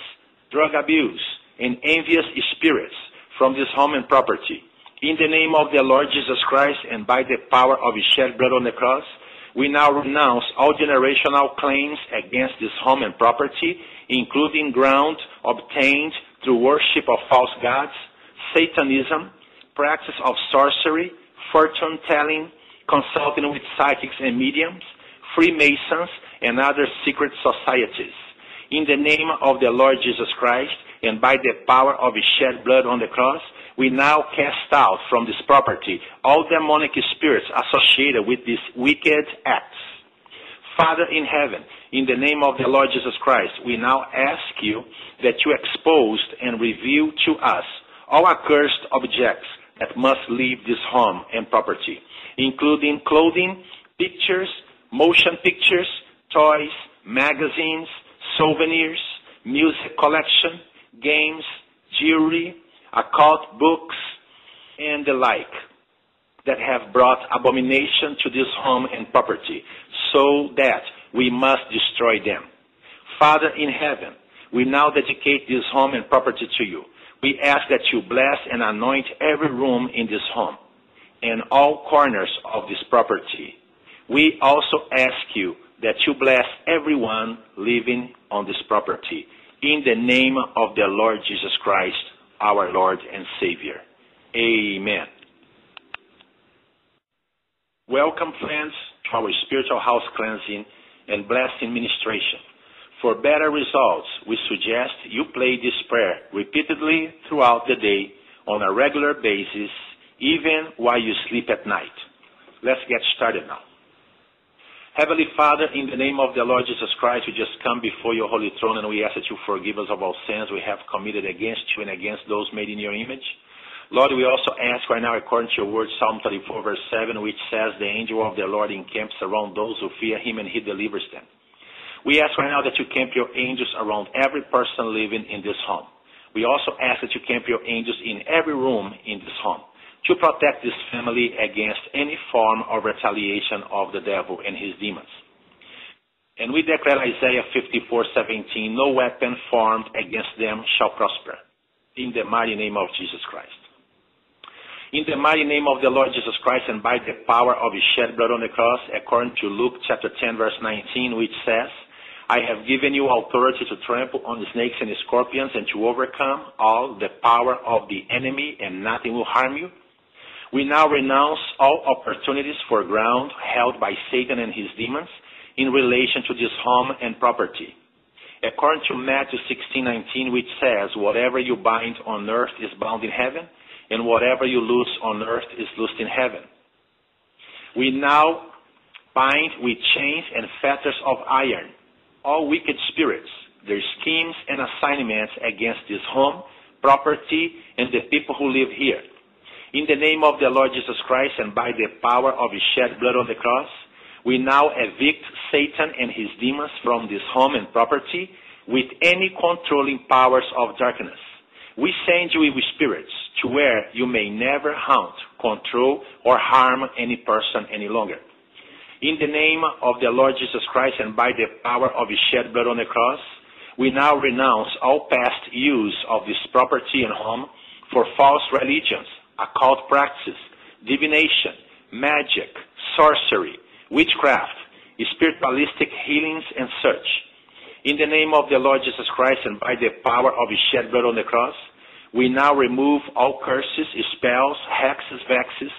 drug abuse, and envious spirits from this home and property. In the name of the Lord Jesus Christ and by the power of his shed blood on the cross, we now renounce all generational claims against this home and property, including ground obtained through worship of false gods, Satanism, practice of sorcery, fortune telling, consulting with psychics and mediums, Freemasons, and other secret societies. In the name of the Lord Jesus Christ and by the power of his shed blood on the cross, we now cast out from this property all demonic spirits associated with these wicked acts. Father in heaven, in the name of the Lord Jesus Christ, we now ask you that you expose and reveal to us all accursed objects that must leave this home and property, including clothing, pictures, motion pictures, toys, magazines, souvenirs, music collection, games, jewelry, occult books, and the like that have brought abomination to this home and property, so that we must destroy them. Father in heaven, we now dedicate this home and property to you. We ask that you bless and anoint every room in this home and all corners of this property. We also ask you that you bless everyone living on this property. In the name of the Lord Jesus Christ, our Lord and Savior. Amen. Welcome, friends, to our spiritual house cleansing and blessing ministration. For better results, we suggest you play this prayer repeatedly throughout the day on a regular basis, even while you sleep at night. Let's get started now. Heavenly Father, in the name of the Lord Jesus Christ, we just come before your holy throne and we ask that you forgive us of all sins we have committed against you and against those made in your image. Lord, we also ask right now, according to your word, Psalm 34, verse 7, which says, The angel of the Lord encamps around those who fear him and he delivers them. We ask right now that you camp your angels around every person living in this home. We also ask that you camp your angels in every room in this home to protect this family against any form of retaliation of the devil and his demons. And we declare Isaiah 54:17, no weapon formed against them shall prosper. In the mighty name of Jesus Christ. In the mighty name of the Lord Jesus Christ and by the power of his shed blood on the cross, according to Luke chapter 10 verse 19, which says, I have given you authority to trample on the snakes and the scorpions and to overcome all the power of the enemy and nothing will harm you. We now renounce all opportunities for ground held by Satan and his demons in relation to this home and property. According to Matthew 16:19, which says, "Whatever you bind on earth is bound in heaven, and whatever you loose on earth is loosed in heaven." We now bind with chains and fetters of iron all wicked spirits, their schemes and assignments against this home, property, and the people who live here in the name of the Lord Jesus Christ and by the power of his shed blood on the cross, we now evict Satan and his demons from this home and property with any controlling powers of darkness. We send you with spirits to where you may never haunt, control, or harm any person any longer. In the name of the Lord Jesus Christ and by the power of his shed blood on the cross, we now renounce all past use of this property and home for false religions, occult practices, divination, magic, sorcery, witchcraft, spiritualistic healings, and such. In the name of the Lord Jesus Christ and by the power of his shed blood on the cross, we now remove all curses, spells, hexes, vexes,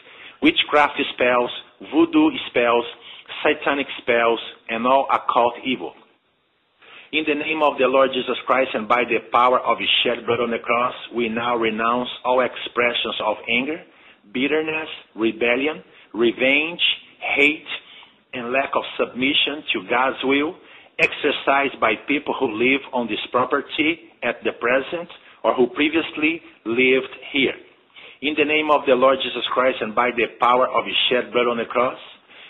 witchcraft spells, voodoo spells, satanic spells, and all occult evil. In the name of the Lord Jesus Christ and by the power of his shed blood on the cross, we now renounce all expressions of anger, bitterness, rebellion, revenge, hate, and lack of submission to God's will exercised by people who live on this property at the present or who previously lived here. In the name of the Lord Jesus Christ and by the power of his shed blood on the cross,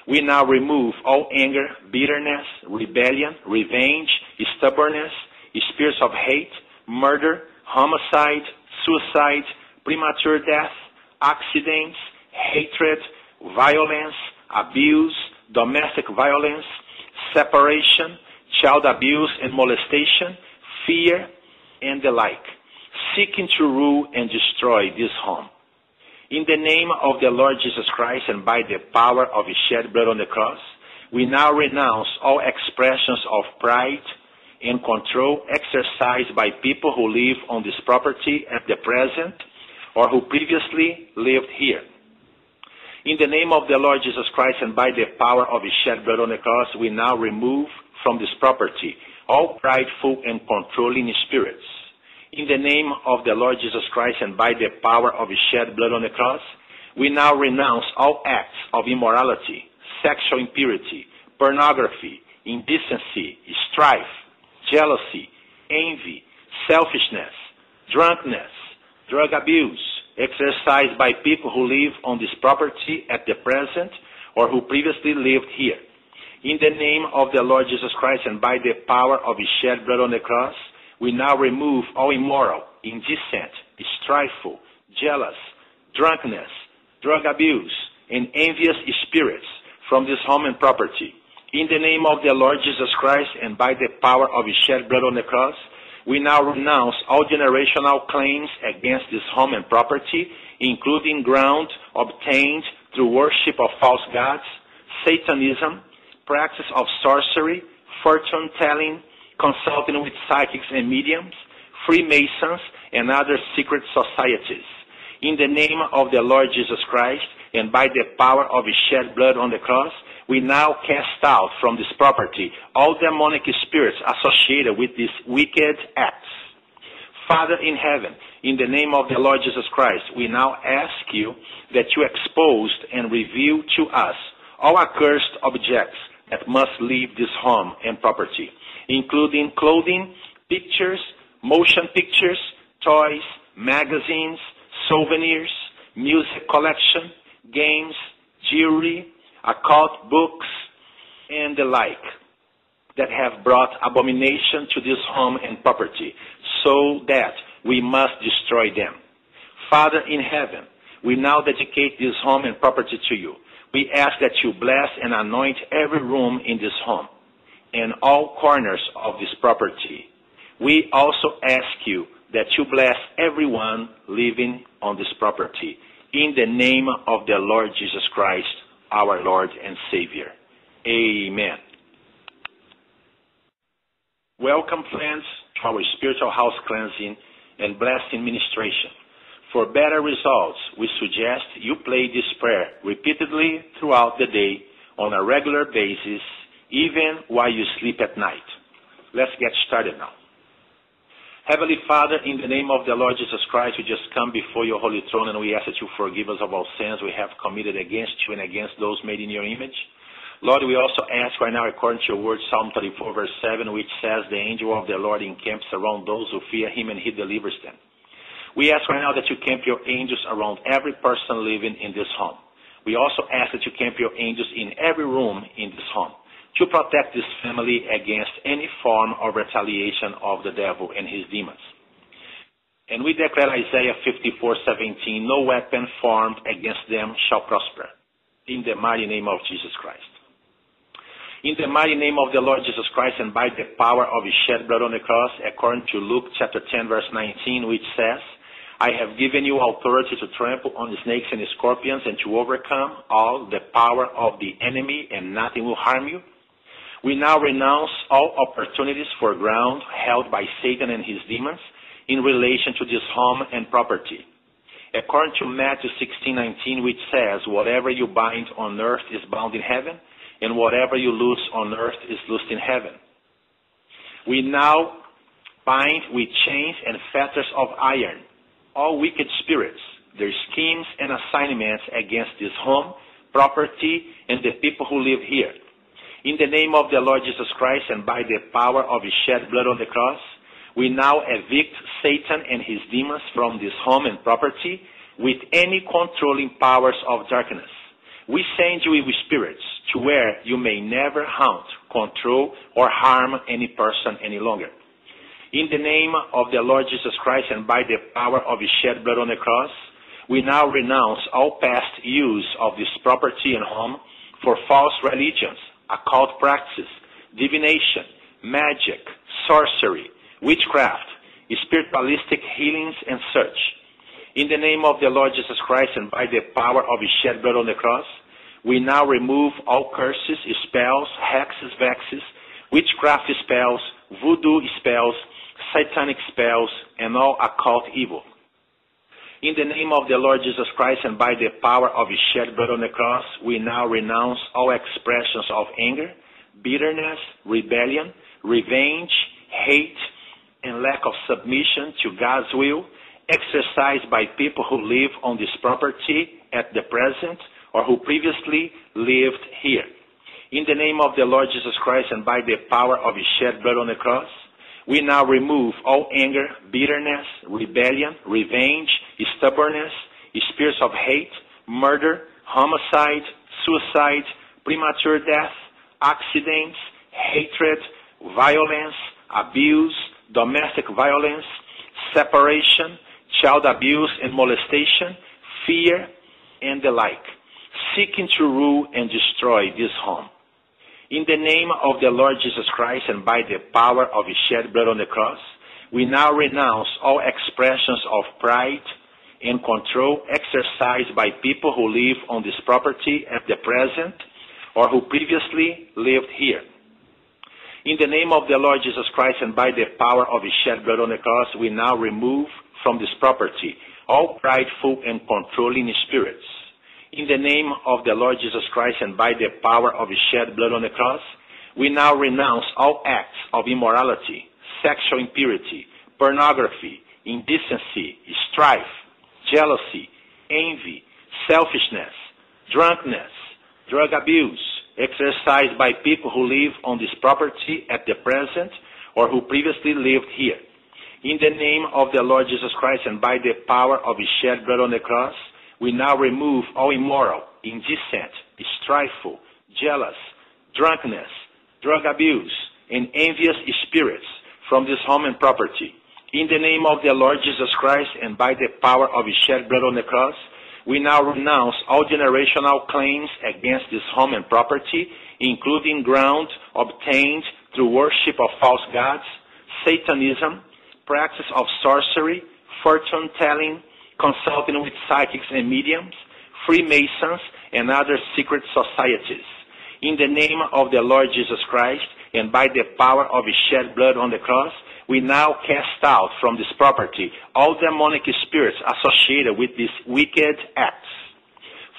we now remove all anger, bitterness, rebellion, revenge, stubbornness, spirits of hate, murder, homicide, suicide, premature death, accidents, hatred, violence, abuse, domestic violence, separation, child abuse and molestation, fear, and the like, seeking to rule and destroy this home. In the name of the Lord Jesus Christ and by the power of his shed blood on the cross, we now renounce all expressions of pride and control exercised by people who live on this property at the present or who previously lived here. In the name of the Lord Jesus Christ and by the power of his shed blood on the cross, we now remove from this property all prideful and controlling spirits in the name of the Lord Jesus Christ and by the power of his shed blood on the cross, we now renounce all acts of immorality, sexual impurity, pornography, indecency, strife, jealousy, envy, selfishness, drunkenness, drug abuse, exercised by people who live on this property at the present or who previously lived here. In the name of the Lord Jesus Christ and by the power of his shed blood on the cross, we now remove all immoral, indecent, strifeful, jealous, drunkenness, drug abuse, and envious spirits from this home and property. In the name of the Lord Jesus Christ and by the power of his shed blood on the cross, we now renounce all generational claims against this home and property, including ground obtained through worship of false gods, Satanism, practice of sorcery, fortune telling, consulting with psychics and mediums, Freemasons, and other secret societies. In the name of the Lord Jesus Christ, and by the power of his shed blood on the cross, we now cast out from this property all demonic spirits associated with these wicked acts. Father in heaven, in the name of the Lord Jesus Christ, we now ask you that you expose and reveal to us all accursed objects that must leave this home and property including clothing, pictures, motion pictures, toys, magazines, souvenirs, music collection, games, jewelry, occult books, and the like that have brought abomination to this home and property, so that we must destroy them. Father in heaven, we now dedicate this home and property to you. We ask that you bless and anoint every room in this home and all corners of this property. We also ask you that you bless everyone living on this property. In the name of the Lord Jesus Christ, our Lord and Savior. Amen. Welcome, friends, to our spiritual house cleansing and blessing ministration. For better results, we suggest you play this prayer repeatedly throughout the day on a regular basis even while you sleep at night. Let's get started now. Heavenly Father, in the name of the Lord Jesus Christ, we just come before your holy throne and we ask that you forgive us of all sins we have committed against you and against those made in your image. Lord, we also ask right now, according to your word, Psalm 34, verse 7, which says, The angel of the Lord encamps around those who fear him and he delivers them. We ask right now that you camp your angels around every person living in this home. We also ask that you camp your angels in every room in this home to protect this family against any form of retaliation of the devil and his demons. And we declare Isaiah 54:17, no weapon formed against them shall prosper. In the mighty name of Jesus Christ. In the mighty name of the Lord Jesus Christ and by the power of his shed blood on the cross, according to Luke chapter 10 verse 19, which says, I have given you authority to trample on the snakes and the scorpions and to overcome all the power of the enemy and nothing will harm you. We now renounce all opportunities for ground held by Satan and his demons in relation to this home and property. According to Matthew 16:19, which says, "Whatever you bind on earth is bound in heaven, and whatever you loose on earth is loosed in heaven." We now bind with chains and fetters of iron all wicked spirits, their schemes and assignments against this home, property, and the people who live here. In the name of the Lord Jesus Christ and by the power of his shed blood on the cross, we now evict Satan and his demons from this home and property with any controlling powers of darkness. We send you evil spirits to where you may never haunt, control, or harm any person any longer. In the name of the Lord Jesus Christ and by the power of his shed blood on the cross, we now renounce all past use of this property and home for false religions, occult practices, divination, magic, sorcery, witchcraft, spiritualistic healings, and such. In the name of the Lord Jesus Christ and by the power of his shed blood on the cross, we now remove all curses, spells, hexes, vexes, witchcraft spells, voodoo spells, satanic spells, and all occult evil. In the name of the Lord Jesus Christ and by the power of his shed blood on the cross, we now renounce all expressions of anger, bitterness, rebellion, revenge, hate, and lack of submission to God's will exercised by people who live on this property at the present or who previously lived here. In the name of the Lord Jesus Christ and by the power of his shed blood on the cross, we now remove all anger, bitterness, rebellion, revenge, stubbornness, spirits of hate, murder, homicide, suicide, premature death, accidents, hatred, violence, abuse, domestic violence, separation, child abuse and molestation, fear, and the like, seeking to rule and destroy this home. In the name of the Lord Jesus Christ and by the power of his shed blood on the cross, we now renounce all expressions of pride and control exercised by people who live on this property at the present or who previously lived here. In the name of the Lord Jesus Christ and by the power of his shed blood on the cross, we now remove from this property all prideful and controlling spirits in the name of the Lord Jesus Christ and by the power of his shed blood on the cross, we now renounce all acts of immorality, sexual impurity, pornography, indecency, strife, jealousy, envy, selfishness, drunkenness, drug abuse, exercised by people who live on this property at the present or who previously lived here. In the name of the Lord Jesus Christ and by the power of his shed blood on the cross, we now remove all immoral, indecent, strifeful, jealous, drunkenness, drug abuse, and envious spirits from this home and property. In the name of the Lord Jesus Christ and by the power of his shed blood on the cross, we now renounce all generational claims against this home and property, including ground obtained through worship of false gods, Satanism, practice of sorcery, fortune telling, consulting with psychics and mediums, Freemasons, and other secret societies. In the name of the Lord Jesus Christ, and by the power of his shed blood on the cross, we now cast out from this property all demonic spirits associated with these wicked acts.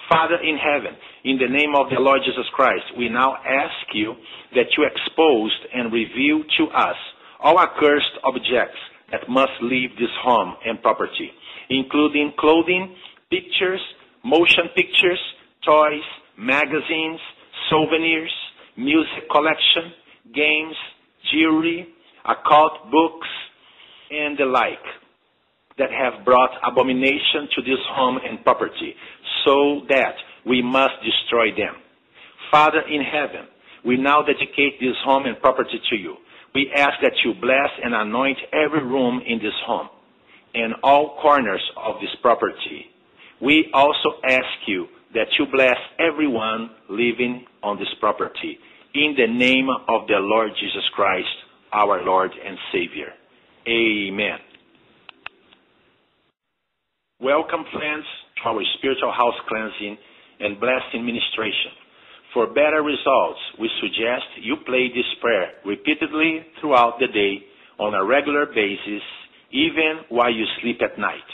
Father in heaven, in the name of the Lord Jesus Christ, we now ask you that you expose and reveal to us all accursed objects that must leave this home and property including clothing, pictures, motion pictures, toys, magazines, souvenirs, music collection, games, jewelry, occult books, and the like that have brought abomination to this home and property, so that we must destroy them. Father in heaven, we now dedicate this home and property to you. We ask that you bless and anoint every room in this home and all corners of this property. We also ask you that you bless everyone living on this property. In the name of the Lord Jesus Christ, our Lord and Savior. Amen. Welcome, friends, to our spiritual house cleansing and blessing ministration. For better results, we suggest you play this prayer repeatedly throughout the day on a regular basis, even while you sleep at night.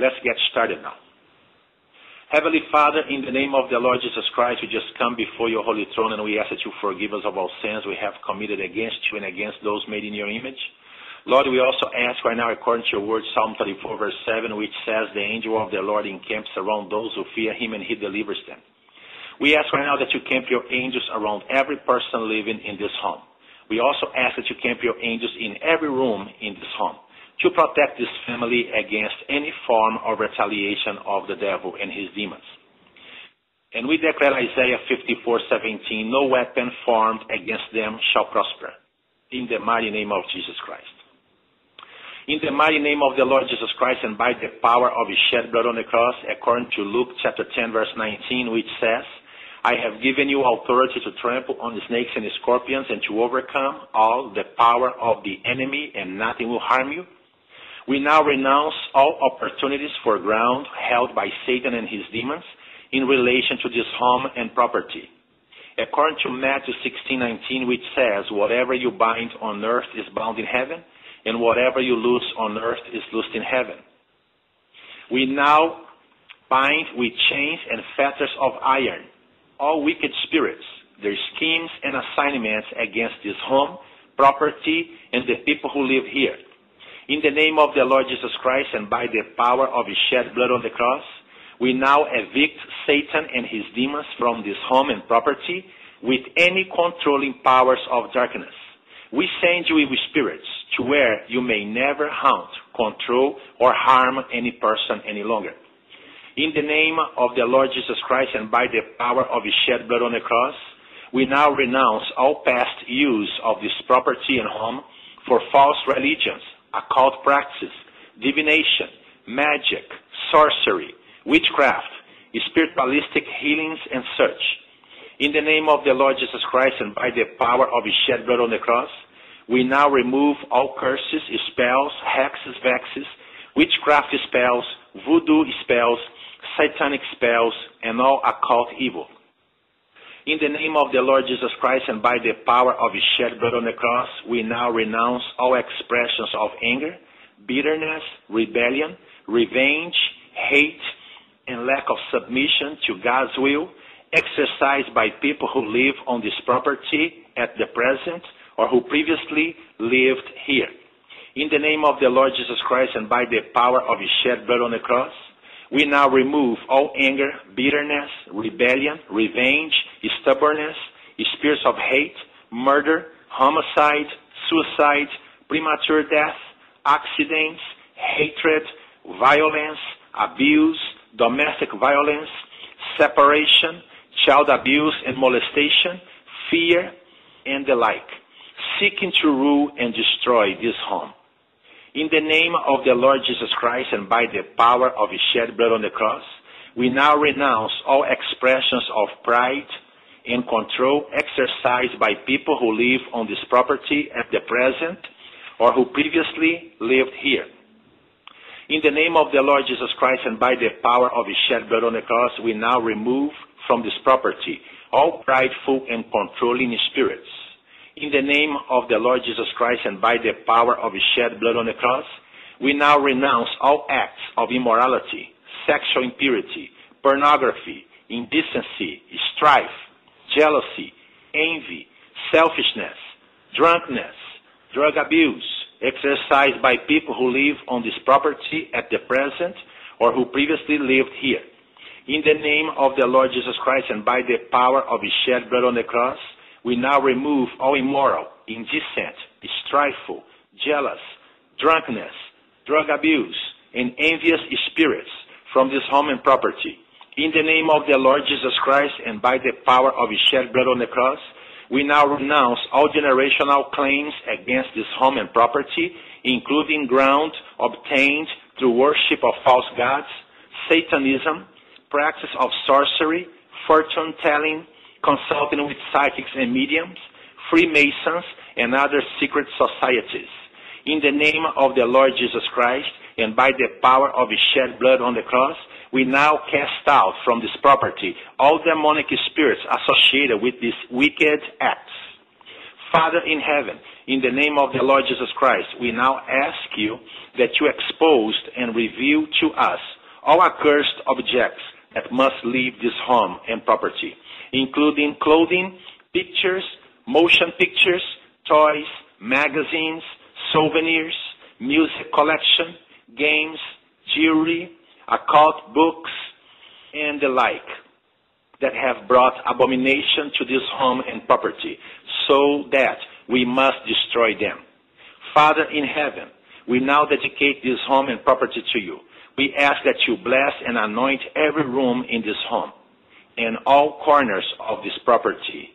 Let's get started now. Heavenly Father, in the name of the Lord Jesus Christ, we just come before your holy throne and we ask that you forgive us of all sins we have committed against you and against those made in your image. Lord, we also ask right now, according to your word, Psalm 34, verse 7, which says, The angel of the Lord encamps around those who fear him and he delivers them. We ask right now that you camp your angels around every person living in this home. We also ask that you camp your angels in every room in this home to protect this family against any form of retaliation of the devil and his demons. And we declare Isaiah 54:17, no weapon formed against them shall prosper. In the mighty name of Jesus Christ. In the mighty name of the Lord Jesus Christ and by the power of his shed blood on the cross, according to Luke chapter 10 verse 19, which says, I have given you authority to trample on the snakes and the scorpions and to overcome all the power of the enemy and nothing will harm you. We now renounce all opportunities for ground held by Satan and his demons in relation to this home and property. According to Matthew 16:19, which says, "Whatever you bind on earth is bound in heaven, and whatever you loose on earth is loosed in heaven." We now bind with chains and fetters of iron all wicked spirits, their schemes and assignments against this home, property, and the people who live here. In the name of the Lord Jesus Christ and by the power of his shed blood on the cross, we now evict Satan and his demons from this home and property with any controlling powers of darkness. We send you with spirits to where you may never haunt, control, or harm any person any longer. In the name of the Lord Jesus Christ and by the power of his shed blood on the cross, we now renounce all past use of this property and home for false religions, occult practices, divination, magic, sorcery, witchcraft, spiritualistic healings, and such. In the name of the Lord Jesus Christ and by the power of his shed blood on the cross, we now remove all curses, spells, hexes, vexes, witchcraft spells, voodoo spells, satanic spells, and all occult evil. In the name of the Lord Jesus Christ and by the power of his shed blood on the cross, we now renounce all expressions of anger, bitterness, rebellion, revenge, hate, and lack of submission to God's will exercised by people who live on this property at the present or who previously lived here. In the name of the Lord Jesus Christ and by the power of his shed blood on the cross, we now remove all anger, bitterness, rebellion, revenge, stubbornness, spirits of hate, murder, homicide, suicide, premature death, accidents, hatred, violence, abuse, domestic violence, separation, child abuse and molestation, fear, and the like, seeking to rule and destroy this home. In the name of the Lord Jesus Christ and by the power of his shed blood on the cross, we now renounce all expressions of pride and control exercised by people who live on this property at the present or who previously lived here. In the name of the Lord Jesus Christ and by the power of his shed blood on the cross, we now remove from this property all prideful and controlling spirits in the name of the Lord Jesus Christ and by the power of his shed blood on the cross, we now renounce all acts of immorality, sexual impurity, pornography, indecency, strife, jealousy, envy, selfishness, drunkenness, drug abuse, exercised by people who live on this property at the present or who previously lived here. In the name of the Lord Jesus Christ and by the power of his shed blood on the cross, we now remove all immoral, indecent, strifeful, jealous, drunkenness, drug abuse, and envious spirits from this home and property. In the name of the Lord Jesus Christ and by the power of his shed blood on the cross, we now renounce all generational claims against this home and property, including ground obtained through worship of false gods, Satanism, practice of sorcery, fortune telling, consulting with psychics and mediums, Freemasons, and other secret societies. In the name of the Lord Jesus Christ and by the power of his shed blood on the cross, we now cast out from this property all demonic spirits associated with these wicked acts. Father in heaven, in the name of the Lord Jesus Christ, we now ask you that you expose and reveal to us all accursed objects that must leave this home and property, including clothing, pictures, motion pictures, toys, magazines, souvenirs, music collection, games, jewelry, occult books, and the like that have brought abomination to this home and property, so that we must destroy them. Father in heaven, we now dedicate this home and property to you. We ask that you bless and anoint every room in this home and all corners of this property.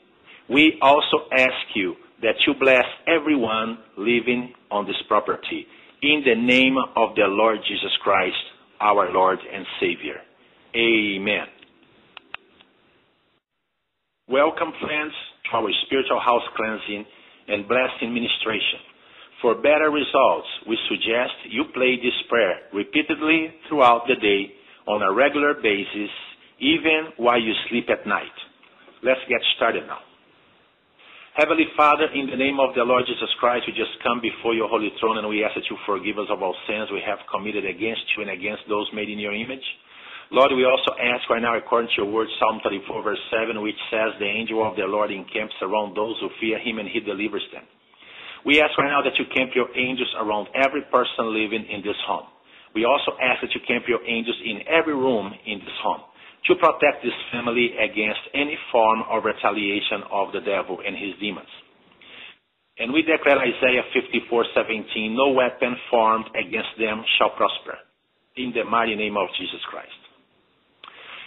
We also ask you that you bless everyone living on this property. In the name of the Lord Jesus Christ, our Lord and Savior. Amen. Welcome, friends, to our spiritual house cleansing and blessing ministration. For better results, we suggest you play this prayer repeatedly throughout the day on a regular basis, even while you sleep at night. Let's get started now. Heavenly Father, in the name of the Lord Jesus Christ, we just come before your holy throne and we ask that you forgive us of all sins we have committed against you and against those made in your image. Lord, we also ask right now, according to your word, Psalm 34, verse 7, which says, The angel of the Lord encamps around those who fear him and he delivers them. We ask right now that you camp your angels around every person living in this home. We also ask that you camp your angels in every room in this home to protect this family against any form of retaliation of the devil and his demons. And we declare Isaiah 54:17, no weapon formed against them shall prosper. In the mighty name of Jesus Christ.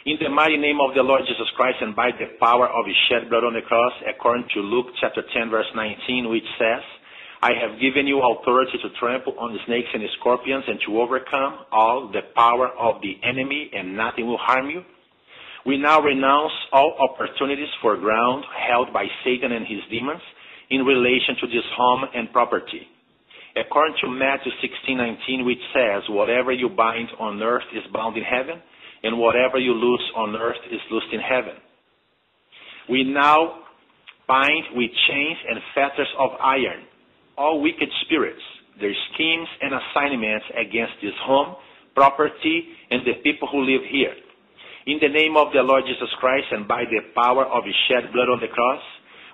In the mighty name of the Lord Jesus Christ and by the power of his shed blood on the cross, according to Luke chapter 10 verse 19, which says, I have given you authority to trample on the snakes and the scorpions and to overcome all the power of the enemy and nothing will harm you. We now renounce all opportunities for ground held by Satan and his demons in relation to this home and property. According to Matthew 16:19, which says, "Whatever you bind on earth is bound in heaven, and whatever you loose on earth is loosed in heaven." We now bind with chains and fetters of iron all wicked spirits, their schemes and assignments against this home, property, and the people who live here in the name of the Lord Jesus Christ and by the power of his shed blood on the cross,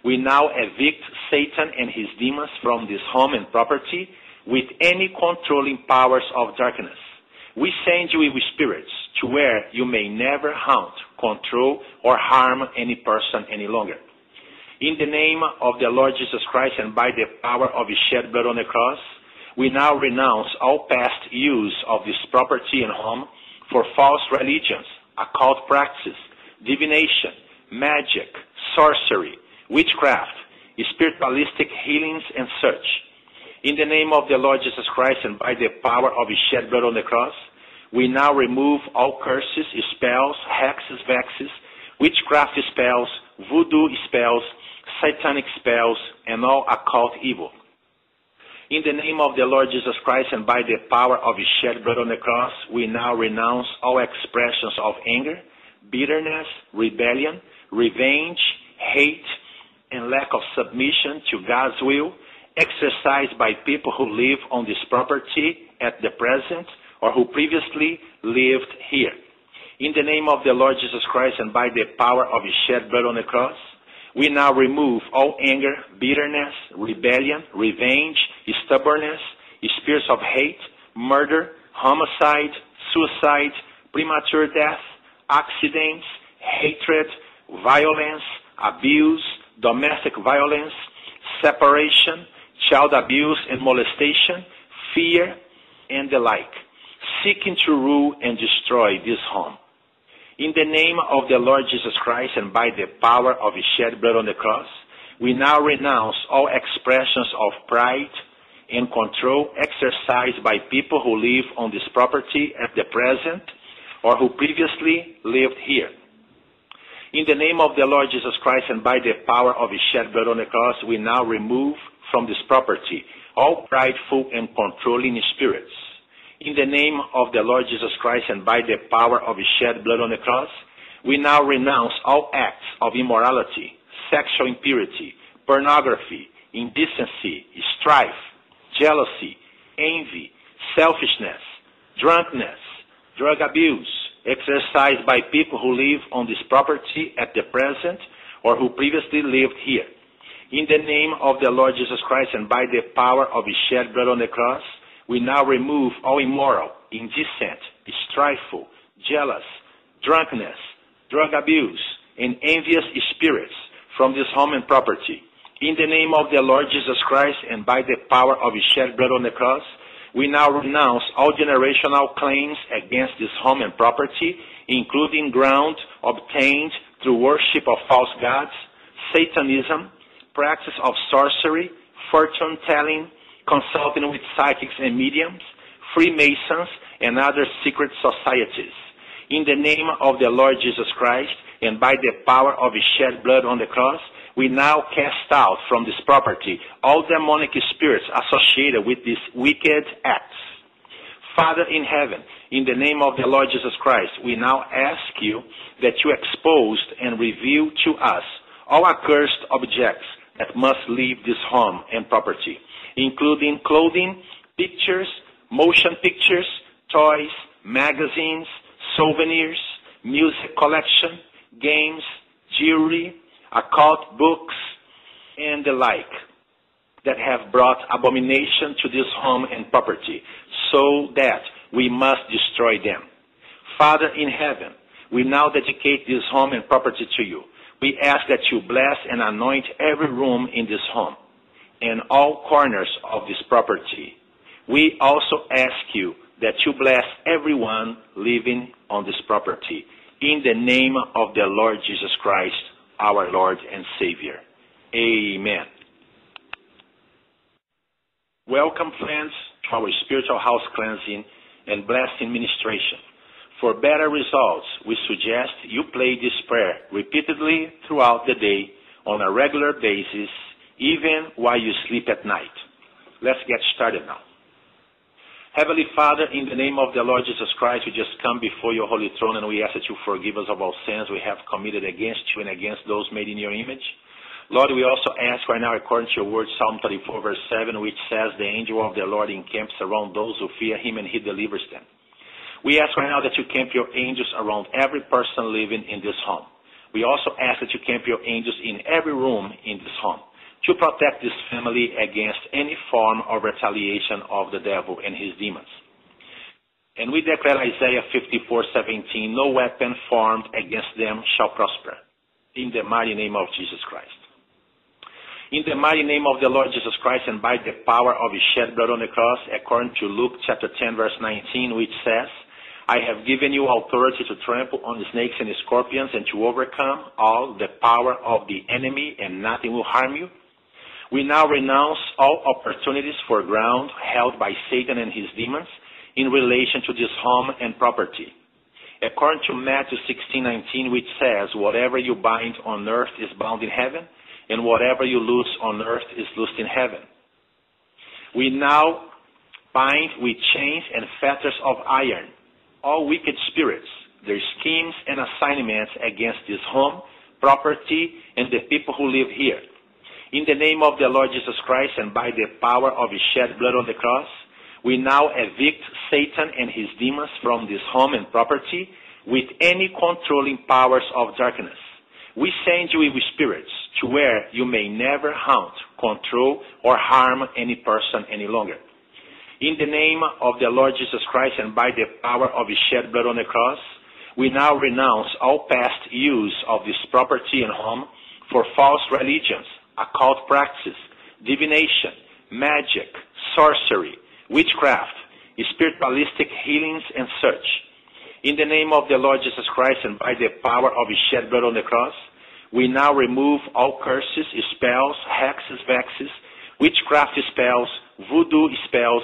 we now evict Satan and his demons from this home and property with any controlling powers of darkness. We send you with spirits to where you may never haunt, control, or harm any person any longer. In the name of the Lord Jesus Christ and by the power of his shed blood on the cross, we now renounce all past use of this property and home for false religions occult practice, divination, magic, sorcery, witchcraft, spiritualistic healings, and such. In the name of the Lord Jesus Christ and by the power of his shed blood on the cross, we now remove all curses, spells, hexes, vexes, witchcraft spells, voodoo spells, satanic spells, and all occult evil. In the name of the Lord Jesus Christ and by the power of his shed blood on the cross, we now renounce all expressions of anger, bitterness, rebellion, revenge, hate, and lack of submission to God's will exercised by people who live on this property at the present or who previously lived here. In the name of the Lord Jesus Christ and by the power of his shed blood on the cross, we now remove all anger, bitterness, rebellion, revenge, stubbornness, spirits of hate, murder, homicide, suicide, premature death, accidents, hatred, violence, abuse, domestic violence, separation, child abuse and molestation, fear, and the like, seeking to rule and destroy this home. In the name of the Lord Jesus Christ and by the power of his shed blood on the cross, we now renounce all expressions of pride and control exercised by people who live on this property at the present or who previously lived here. In the name of the Lord Jesus Christ and by the power of his shed blood on the cross, we now remove from this property all prideful and controlling spirits in the name of the Lord Jesus Christ and by the power of his shed blood on the cross, we now renounce all acts of immorality, sexual impurity, pornography, indecency, strife, jealousy, envy, selfishness, drunkenness, drug abuse, exercised by people who live on this property at the present or who previously lived here. In the name of the Lord Jesus Christ and by the power of his shed blood on the cross, we now remove all immoral, indecent, strifeful, jealous, drunkenness, drug abuse, and envious spirits from this home and property. In the name of the Lord Jesus Christ and by the power of his shed blood on the cross, we now renounce all generational claims against this home and property, including ground obtained through worship of false gods, Satanism, practice of sorcery, fortune telling, consulting with psychics and mediums, Freemasons, and other secret societies. In the name of the Lord Jesus Christ and by the power of his shed blood on the cross, we now cast out from this property all demonic spirits associated with these wicked acts. Father in heaven, in the name of the Lord Jesus Christ, we now ask you that you expose and reveal to us all accursed objects that must leave this home and property, including clothing, pictures, motion pictures, toys, magazines, souvenirs, music collection, games, jewelry, occult books, and the like that have brought abomination to this home and property, so that we must destroy them. Father in heaven, we now dedicate this home and property to you. We ask that you bless and anoint every room in this home and all corners of this property. We also ask you that you bless everyone living on this property. In the name of the Lord Jesus Christ, our Lord and Savior. Amen. Welcome, friends, to our spiritual house cleansing and blessing ministration. For better results, we suggest you play this prayer repeatedly throughout the day on a regular basis, even while you sleep at night. Let's get started now. Heavenly Father, in the name of the Lord Jesus Christ, we just come before your holy throne and we ask that you forgive us of all sins we have committed against you and against those made in your image. Lord, we also ask right now, according to your word, Psalm 34, verse 7, which says, The angel of the Lord encamps around those who fear him and he delivers them. We ask right now that you camp your angels around every person living in this home. We also ask that you camp your angels in every room in this home to protect this family against any form of retaliation of the devil and his demons. And we declare Isaiah 54:17, no weapon formed against them shall prosper. In the mighty name of Jesus Christ. In the mighty name of the Lord Jesus Christ and by the power of his shed blood on the cross, according to Luke chapter 10 verse 19, which says, I have given you authority to trample on the snakes and the scorpions and to overcome all the power of the enemy and nothing will harm you. We now renounce all opportunities for ground held by Satan and his demons in relation to this home and property. According to Matthew 16:19, which says, "Whatever you bind on earth is bound in heaven, and whatever you loose on earth is loosed in heaven." We now bind with chains and fetters of iron all wicked spirits, their schemes and assignments against this home, property, and the people who live here. In the name of the Lord Jesus Christ and by the power of his shed blood on the cross, we now evict Satan and his demons from this home and property with any controlling powers of darkness. We send you evil spirits to where you may never haunt, control, or harm any person any longer. In the name of the Lord Jesus Christ and by the power of his shed blood on the cross, we now renounce all past use of this property and home for false religions, occult practices, divination, magic, sorcery, witchcraft, spiritualistic healings, and such. In the name of the Lord Jesus Christ and by the power of his shed blood on the cross, we now remove all curses, spells, hexes, vexes, witchcraft spells, voodoo spells,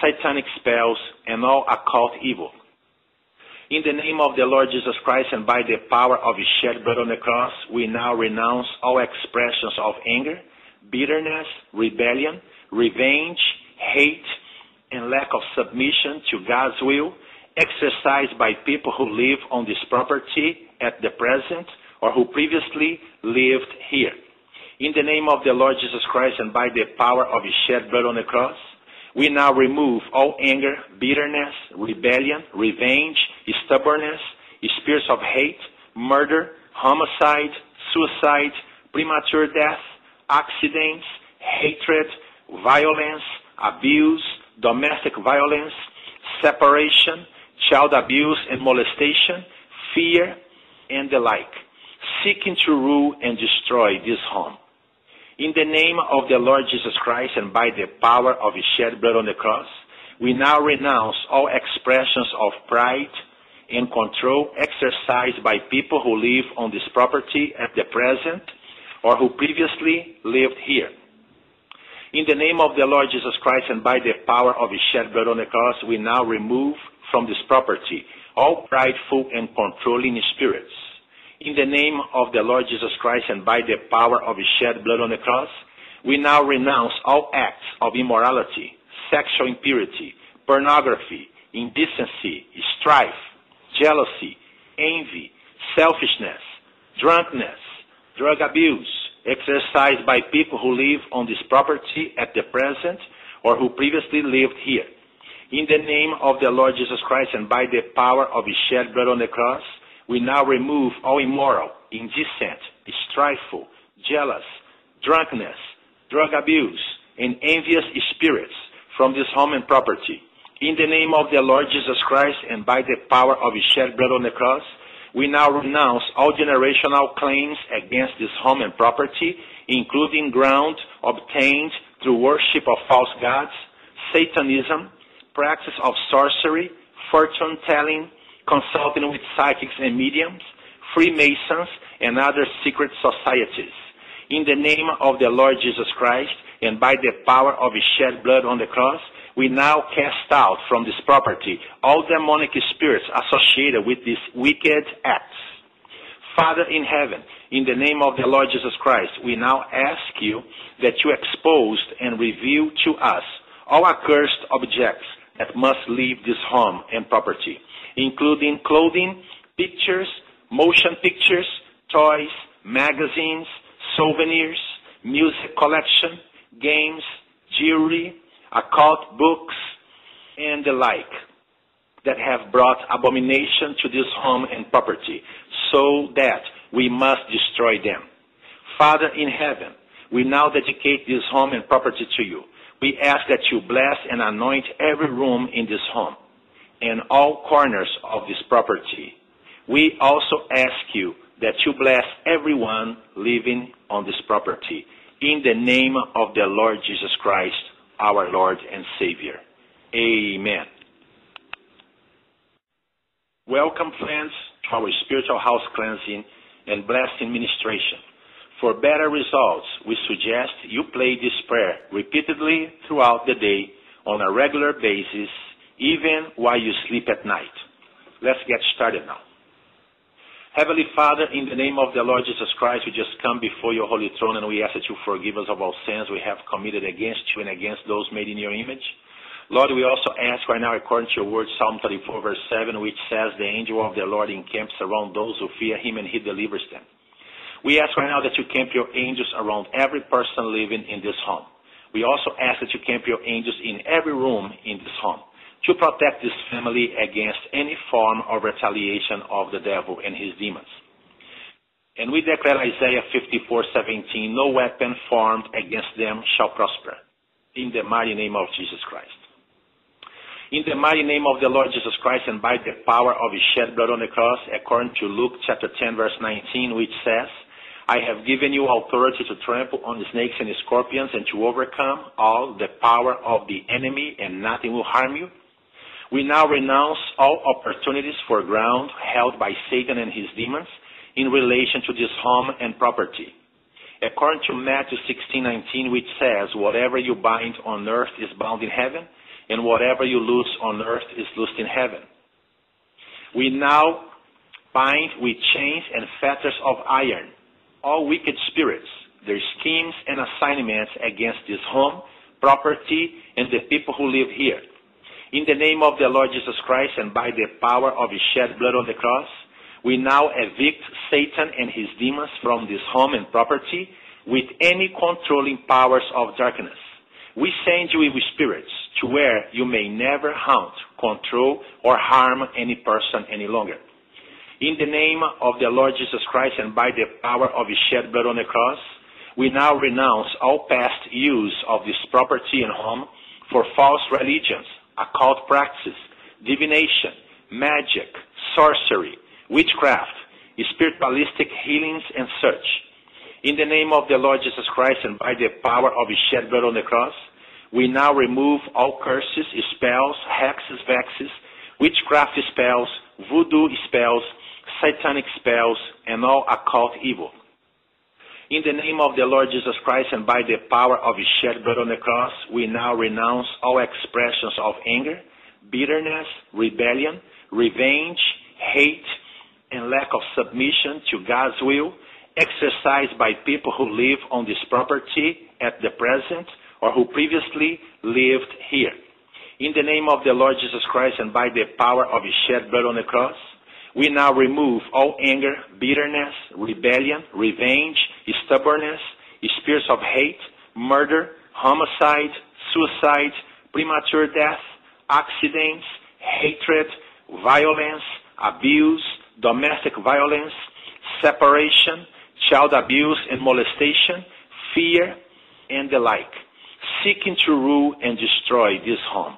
satanic spells, and all occult evil. In the name of the Lord Jesus Christ and by the power of his shed blood on the cross, we now renounce all expressions of anger, bitterness, rebellion, revenge, hate, and lack of submission to God's will exercised by people who live on this property at the present or who previously lived here. In the name of the Lord Jesus Christ and by the power of his shed blood on the cross, we now remove all anger, bitterness, rebellion, revenge, stubbornness, spirits of hate, murder, homicide, suicide, premature death, accidents, hatred, violence, abuse, domestic violence, separation, child abuse and molestation, fear, and the like, seeking to rule and destroy this home. In the name of the Lord Jesus Christ and by the power of his shed blood on the cross, we now renounce all expressions of pride and control exercised by people who live on this property at the present or who previously lived here. In the name of the Lord Jesus Christ and by the power of his shed blood on the cross, we now remove from this property all prideful and controlling spirits. In the name of the Lord Jesus Christ and by the power of his shed blood on the cross, we now renounce all acts of immorality, sexual impurity, pornography, indecency, strife, jealousy, envy, selfishness, drunkenness, drug abuse, exercised by people who live on this property at the present or who previously lived here. In the name of the Lord Jesus Christ and by the power of his shed blood on the cross, we now remove all immoral, indecent, strifeful, jealous, drunkenness, drug abuse, and envious spirits from this home and property. In the name of the Lord Jesus Christ and by the power of his shed blood on the cross, we now renounce all generational claims against this home and property, including ground obtained through worship of false gods, Satanism, practice of sorcery, fortune telling, consulting with psychics and mediums, Freemasons, and other secret societies. In the name of the Lord Jesus Christ and by the power of his shed blood on the cross, we now cast out from this property all demonic spirits associated with these wicked acts. Father in heaven, in the name of the Lord Jesus Christ, we now ask you that you expose and reveal to us all accursed objects that must leave this home and property, including clothing, pictures, motion pictures, toys, magazines, souvenirs, music collection, games, jewelry, occult books, and the like that have brought abomination to this home and property, so that we must destroy them. Father in heaven, we now dedicate this home and property to you. We ask that you bless and anoint every room in this home and all corners of this property. We also ask you that you bless everyone living on this property. In the name of the Lord Jesus Christ, our Lord and Savior. Amen. Welcome, friends, to our spiritual house cleansing and blessing ministration. For better results, we suggest you play this prayer repeatedly throughout the day on a regular basis, even while you sleep at night. Let's get started now. Heavenly Father, in the name of the Lord Jesus Christ, we just come before your holy throne and we ask that you forgive us of all sins we have committed against you and against those made in your image. Lord, we also ask right now, according to your word, Psalm 34, verse 7, which says, The angel of the Lord encamps around those who fear him and he delivers them. We ask right now that you camp your angels around every person living in this home. We also ask that you camp your angels in every room in this home to protect this family against any form of retaliation of the devil and his demons. And we declare Isaiah 54:17, no weapon formed against them shall prosper. In the mighty name of Jesus Christ. In the mighty name of the Lord Jesus Christ and by the power of his shed blood on the cross, according to Luke chapter 10 verse 19, which says, I have given you authority to trample on the snakes and the scorpions and to overcome all the power of the enemy and nothing will harm you. We now renounce all opportunities for ground held by Satan and his demons in relation to this home and property. According to Matthew 16:19, which says, "Whatever you bind on earth is bound in heaven, and whatever you loose on earth is loosed in heaven." We now bind with chains and fetters of iron all wicked spirits, their schemes and assignments against this home, property, and the people who live here In the name of the Lord Jesus Christ and by the power of his shed blood on the cross, we now evict Satan and his demons from this home and property with any controlling powers of darkness. We send you evil spirits to where you may never haunt, control, or harm any person any longer. In the name of the Lord Jesus Christ and by the power of his shed blood on the cross, we now renounce all past use of this property and home for false religions, occult practices, divination, magic, sorcery, witchcraft, spiritualistic healings, and such. In the name of the Lord Jesus Christ and by the power of his shed blood on the cross, we now remove all curses, spells, hexes, vexes, witchcraft spells, voodoo spells, satanic spells, and all occult evil. In the name of the Lord Jesus Christ and by the power of his shed blood on the cross, we now renounce all expressions of anger, bitterness, rebellion, revenge, hate, and lack of submission to God's will exercised by people who live on this property at the present or who previously lived here. In the name of the Lord Jesus Christ and by the power of his shed blood on the cross, we now remove all anger, bitterness, rebellion, revenge, stubbornness, spirits of hate, murder, homicide, suicide, premature death, accidents, hatred, violence, abuse, domestic violence, separation, child abuse and molestation, fear, and the like, seeking to rule and destroy this home.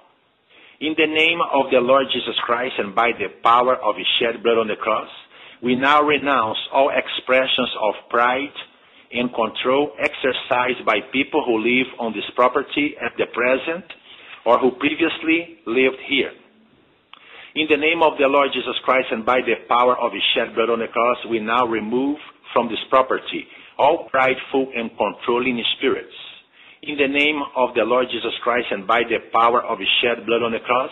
In the name of the Lord Jesus Christ and by the power of his shed blood on the cross, we now renounce all expressions of pride and control exercised by people who live on this property at the present or who previously lived here. In the name of the Lord Jesus Christ and by the power of his shed blood on the cross, we now remove from this property all prideful and controlling spirits in the name of the Lord Jesus Christ and by the power of his shed blood on the cross,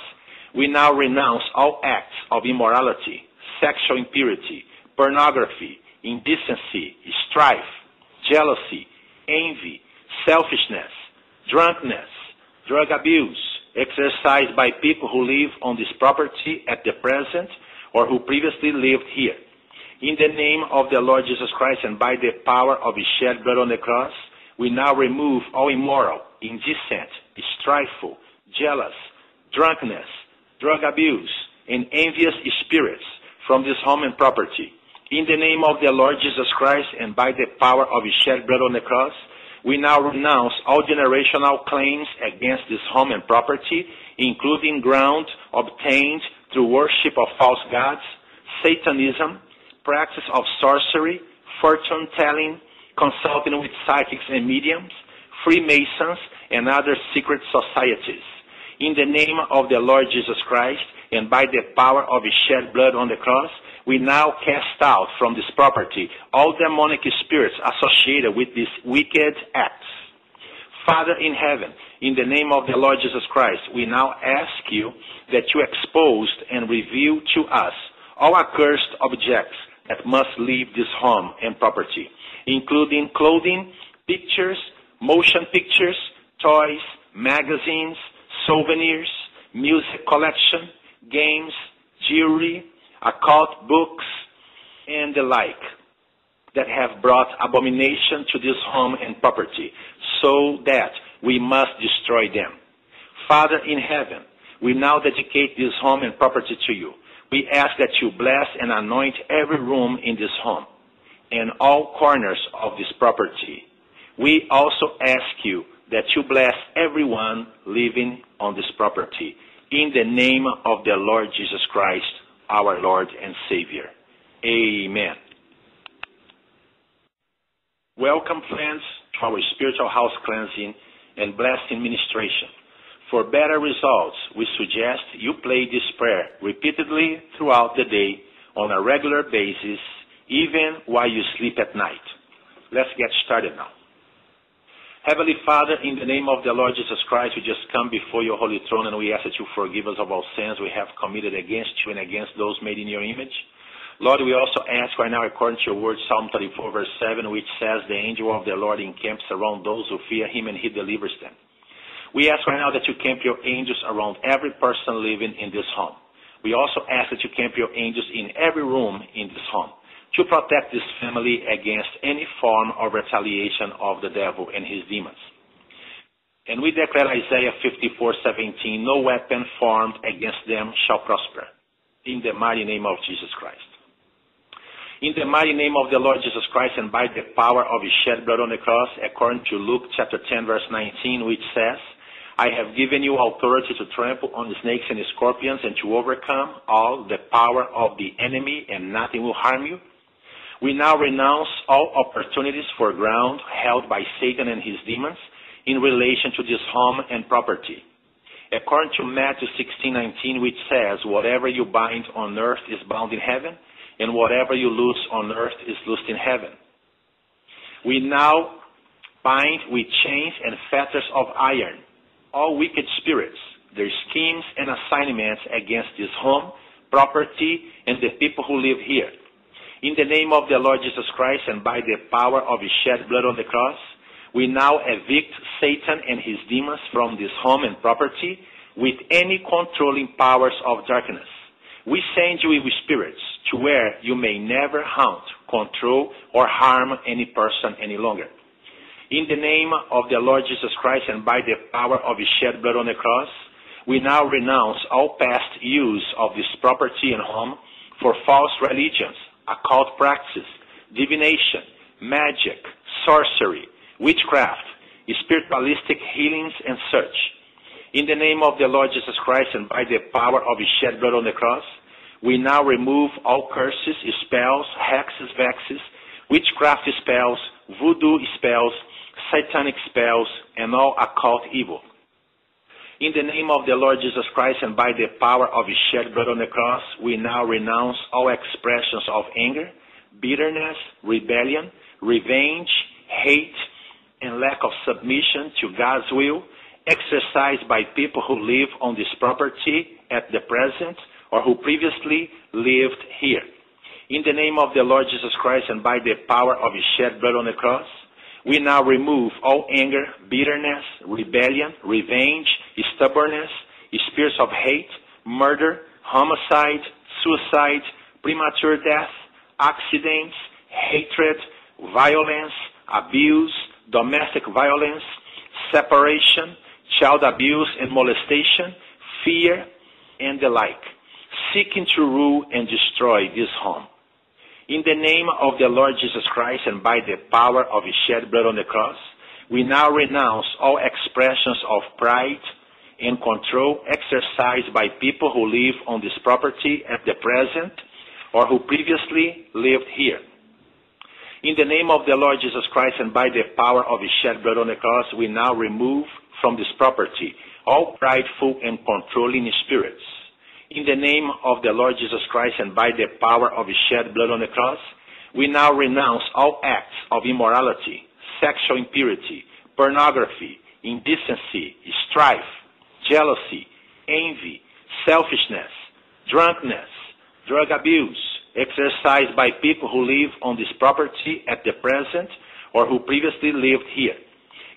we now renounce all acts of immorality, sexual impurity, pornography, indecency, strife, jealousy, envy, selfishness, drunkenness, drug abuse, exercised by people who live on this property at the present or who previously lived here. In the name of the Lord Jesus Christ and by the power of his shed blood on the cross, we now remove all immoral, indecent, strifeful, jealous, drunkenness, drug abuse, and envious spirits from this home and property. In the name of the Lord Jesus Christ and by the power of his shed blood on the cross, we now renounce all generational claims against this home and property, including ground obtained through worship of false gods, Satanism, practice of sorcery, fortune telling, consulting with psychics and mediums, Freemasons, and other secret societies. In the name of the Lord Jesus Christ and by the power of his shed blood on the cross, we now cast out from this property all demonic spirits associated with these wicked acts. Father in heaven, in the name of the Lord Jesus Christ, we now ask you that you expose and reveal to us all accursed objects that must leave this home and property including clothing, pictures, motion pictures, toys, magazines, souvenirs, music collection, games, jewelry, occult books, and the like that have brought abomination to this home and property, so that we must destroy them. Father in heaven, we now dedicate this home and property to you. We ask that you bless and anoint every room in this home and all corners of this property. We also ask you that you bless everyone living on this property. In the name of the Lord Jesus Christ, our Lord and Savior. Amen. Welcome, friends, to our spiritual house cleansing and blessing ministration. For better results, we suggest you play this prayer repeatedly throughout the day on a regular basis even while you sleep at night. Let's get started now. Heavenly Father, in the name of the Lord Jesus Christ, we just come before your holy throne and we ask that you forgive us of all sins we have committed against you and against those made in your image. Lord, we also ask right now, according to your word, Psalm 34, verse 7, which says, The angel of the Lord encamps around those who fear him and he delivers them. We ask right now that you camp your angels around every person living in this home. We also ask that you camp your angels in every room in this home to protect this family against any form of retaliation of the devil and his demons. And we declare Isaiah 54:17, no weapon formed against them shall prosper. In the mighty name of Jesus Christ. In the mighty name of the Lord Jesus Christ and by the power of his shed blood on the cross, according to Luke chapter 10 verse 19, which says, I have given you authority to trample on the snakes and the scorpions and to overcome all the power of the enemy and nothing will harm you. We now renounce all opportunities for ground held by Satan and his demons in relation to this home and property. According to Matthew 16:19, which says, "Whatever you bind on earth is bound in heaven, and whatever you loose on earth is loosed in heaven." We now bind with chains and fetters of iron all wicked spirits, their schemes and assignments against this home, property, and the people who live here. In the name of the Lord Jesus Christ and by the power of his shed blood on the cross, we now evict Satan and his demons from this home and property with any controlling powers of darkness. We send you with spirits to where you may never haunt, control, or harm any person any longer. In the name of the Lord Jesus Christ and by the power of his shed blood on the cross, we now renounce all past use of this property and home for false religions, occult practices, divination, magic, sorcery, witchcraft, spiritualistic healings, and such. In the name of the Lord Jesus Christ and by the power of his shed blood on the cross, we now remove all curses, spells, hexes, vexes, witchcraft spells, voodoo spells, satanic spells, and all occult evil. In the name of the Lord Jesus Christ and by the power of his shed blood on the cross, we now renounce all expressions of anger, bitterness, rebellion, revenge, hate, and lack of submission to God's will exercised by people who live on this property at the present or who previously lived here. In the name of the Lord Jesus Christ and by the power of his shed blood on the cross, we now remove all anger, bitterness, rebellion, revenge, stubbornness, spirits of hate, murder, homicide, suicide, premature death, accidents, hatred, violence, abuse, domestic violence, separation, child abuse and molestation, fear, and the like, seeking to rule and destroy this home. In the name of the Lord Jesus Christ and by the power of his shed blood on the cross, we now renounce all expressions of pride and control exercised by people who live on this property at the present or who previously lived here. In the name of the Lord Jesus Christ and by the power of his shed blood on the cross, we now remove from this property all prideful and controlling spirits in the name of the Lord Jesus Christ and by the power of his shed blood on the cross, we now renounce all acts of immorality, sexual impurity, pornography, indecency, strife, jealousy, envy, selfishness, drunkenness, drug abuse, exercised by people who live on this property at the present or who previously lived here.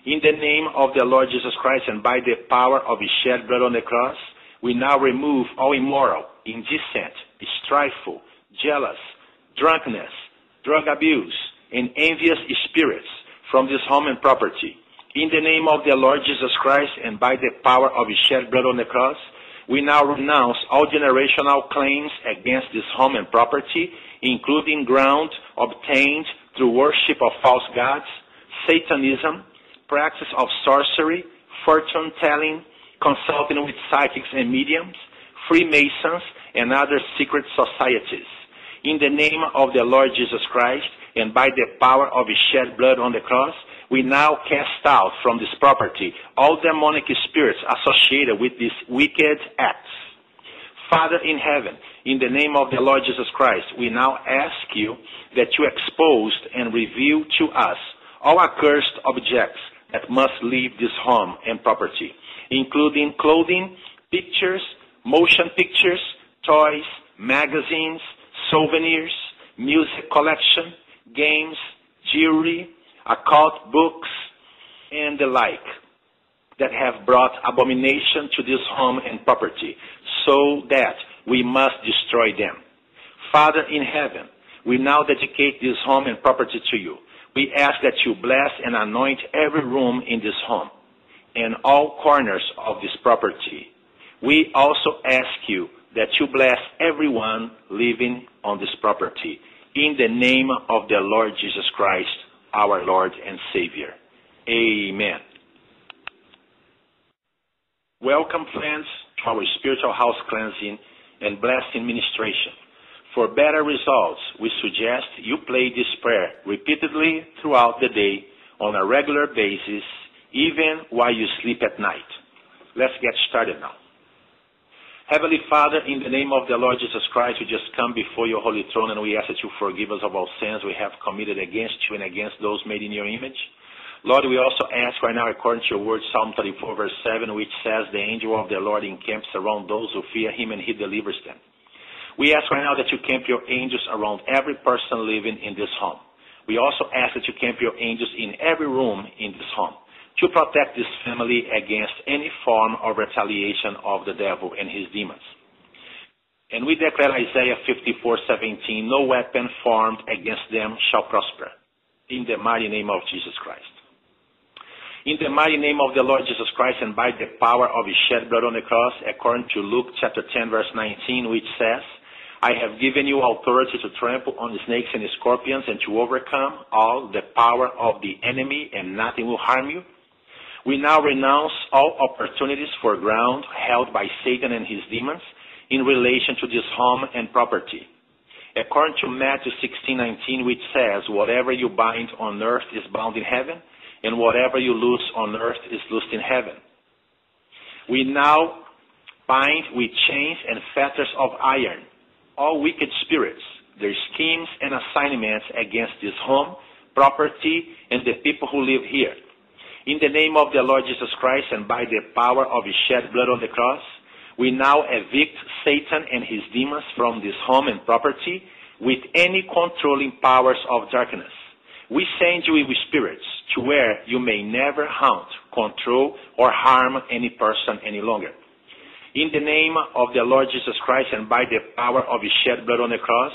In the name of the Lord Jesus Christ and by the power of his shed blood on the cross, we now remove all immoral, indecent, strifeful, jealous, drunkenness, drug abuse, and envious spirits from this home and property. In the name of the Lord Jesus Christ and by the power of his shed blood on the cross, we now renounce all generational claims against this home and property, including ground obtained through worship of false gods, Satanism, practice of sorcery, fortune telling, consulting with psychics and mediums, Freemasons, and other secret societies. In the name of the Lord Jesus Christ, and by the power of his shed blood on the cross, we now cast out from this property all demonic spirits associated with these wicked acts. Father in heaven, in the name of the Lord Jesus Christ, we now ask you that you expose and reveal to us all accursed objects that must leave this home and property including clothing, pictures, motion pictures, toys, magazines, souvenirs, music collection, games, jewelry, occult books, and the like. that have brought abomination to this home and property, so that we must destroy them. Father in heaven, we now dedicate this home and property to you. We ask that you bless and anoint every room in this home and all corners of this property. We also ask you that you bless everyone living on this property. In the name of the Lord Jesus Christ, our Lord and Savior. Amen. Welcome, friends, to our spiritual house cleansing and blessing ministration. For better results, we suggest you play this prayer repeatedly throughout the day on a regular basis, even while you sleep at night. Let's get started now. Heavenly Father, in the name of the Lord Jesus Christ, we just come before your holy throne and we ask that you forgive us of all sins we have committed against you and against those made in your image. Lord, we also ask right now, according to your word, Psalm 34, verse 7, which says, The angel of the Lord encamps around those who fear him and he delivers them. We ask right now that you camp your angels around every person living in this home. We also ask that you camp your angels in every room in this home to protect this family against any form of retaliation of the devil and his demons. And we declare Isaiah 54:17, no weapon formed against them shall prosper, in the mighty name of Jesus Christ. In the mighty name of the Lord Jesus Christ and by the power of his shed blood on the cross, according to Luke chapter 10 verse 19, which says, I have given you authority to trample on the snakes and the scorpions and to overcome all the power of the enemy and nothing will harm you. We now renounce all opportunities for ground held by Satan and his demons in relation to this home and property. According to Matthew 16:19, which says, "Whatever you bind on earth is bound in heaven, and whatever you loose on earth is loosed in heaven." We now bind with chains and fetters of iron all wicked spirits, their schemes and assignments against this home, property, and the people who live here in the name of the Lord Jesus Christ and by the power of his shed blood on the cross, we now evict Satan and his demons from this home and property with any controlling powers of darkness. We send you with spirits to where you may never haunt, control, or harm any person any longer. In the name of the Lord Jesus Christ and by the power of his shed blood on the cross,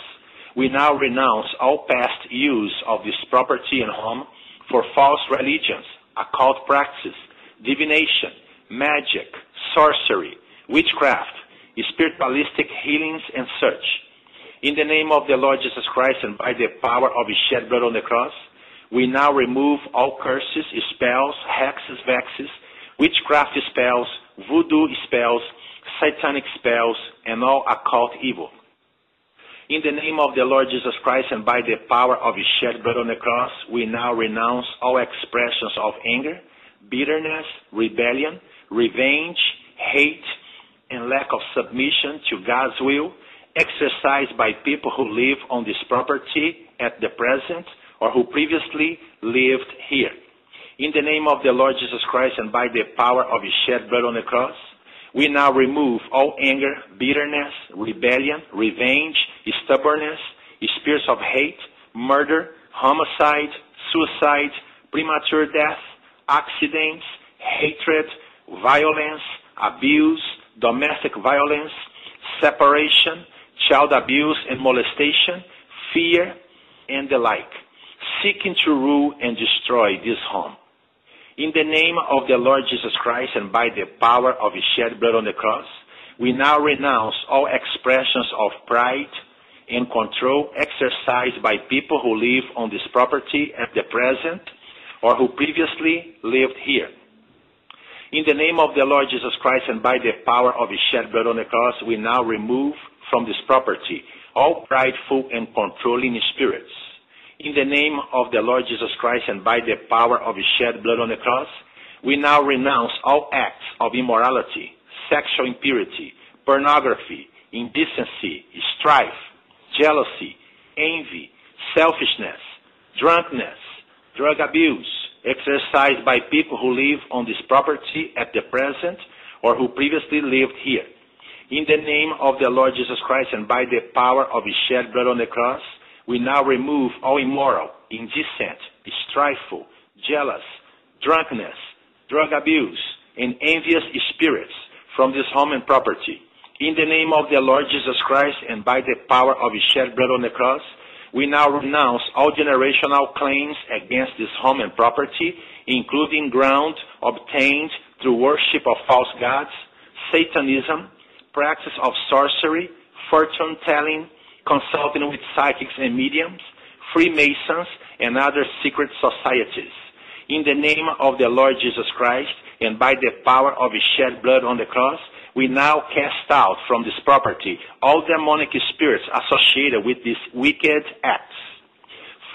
we now renounce all past use of this property and home for false religions, occult practices, divination, magic, sorcery, witchcraft, spiritualistic healings, and such. In the name of the Lord Jesus Christ and by the power of his shed blood on the cross, we now remove all curses, spells, hexes, vexes, witchcraft spells, voodoo spells, satanic spells, and all occult evil. In the name of the Lord Jesus Christ and by the power of his shed blood on the cross, we now renounce all expressions of anger, bitterness, rebellion, revenge, hate, and lack of submission to God's will exercised by people who live on this property at the present or who previously lived here. In the name of the Lord Jesus Christ and by the power of his shed blood on the cross, we now remove all anger, bitterness, rebellion, revenge, stubbornness, spirits of hate, murder, homicide, suicide, premature death, accidents, hatred, violence, abuse, domestic violence, separation, child abuse and molestation, fear, and the like, seeking to rule and destroy this home. In the name of the Lord Jesus Christ and by the power of his shed blood on the cross, we now renounce all expressions of pride and control exercised by people who live on this property at the present or who previously lived here. In the name of the Lord Jesus Christ and by the power of his shed blood on the cross, we now remove from this property all prideful and controlling spirits in the name of the Lord Jesus Christ and by the power of his shed blood on the cross, we now renounce all acts of immorality, sexual impurity, pornography, indecency, strife, jealousy, envy, selfishness, drunkenness, drug abuse, exercised by people who live on this property at the present or who previously lived here. In the name of the Lord Jesus Christ and by the power of his shed blood on the cross, we now remove all immoral, indecent, strifeful, jealous, drunkenness, drug abuse, and envious spirits from this home and property. In the name of the Lord Jesus Christ and by the power of his shed blood on the cross, we now renounce all generational claims against this home and property, including ground obtained through worship of false gods, Satanism, practice of sorcery, fortune telling, consulting with psychics and mediums, Freemasons, and other secret societies. In the name of the Lord Jesus Christ and by the power of his shed blood on the cross, we now cast out from this property all demonic spirits associated with these wicked acts.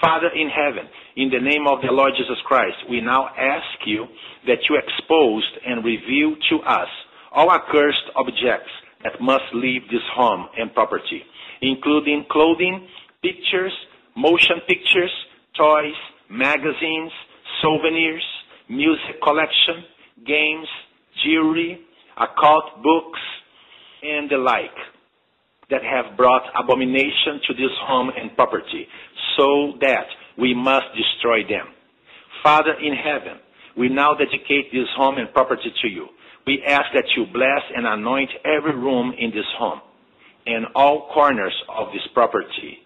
Father in heaven, in the name of the Lord Jesus Christ, we now ask you that you expose and reveal to us all accursed objects that must leave this home and property, including clothing, pictures, motion pictures, toys, magazines, souvenirs, music collection, games, jewelry, occult books, and the like that have brought abomination to this home and property, so that we must destroy them. Father in heaven, we now dedicate this home and property to you. We ask that you bless and anoint every room in this home and all corners of this property.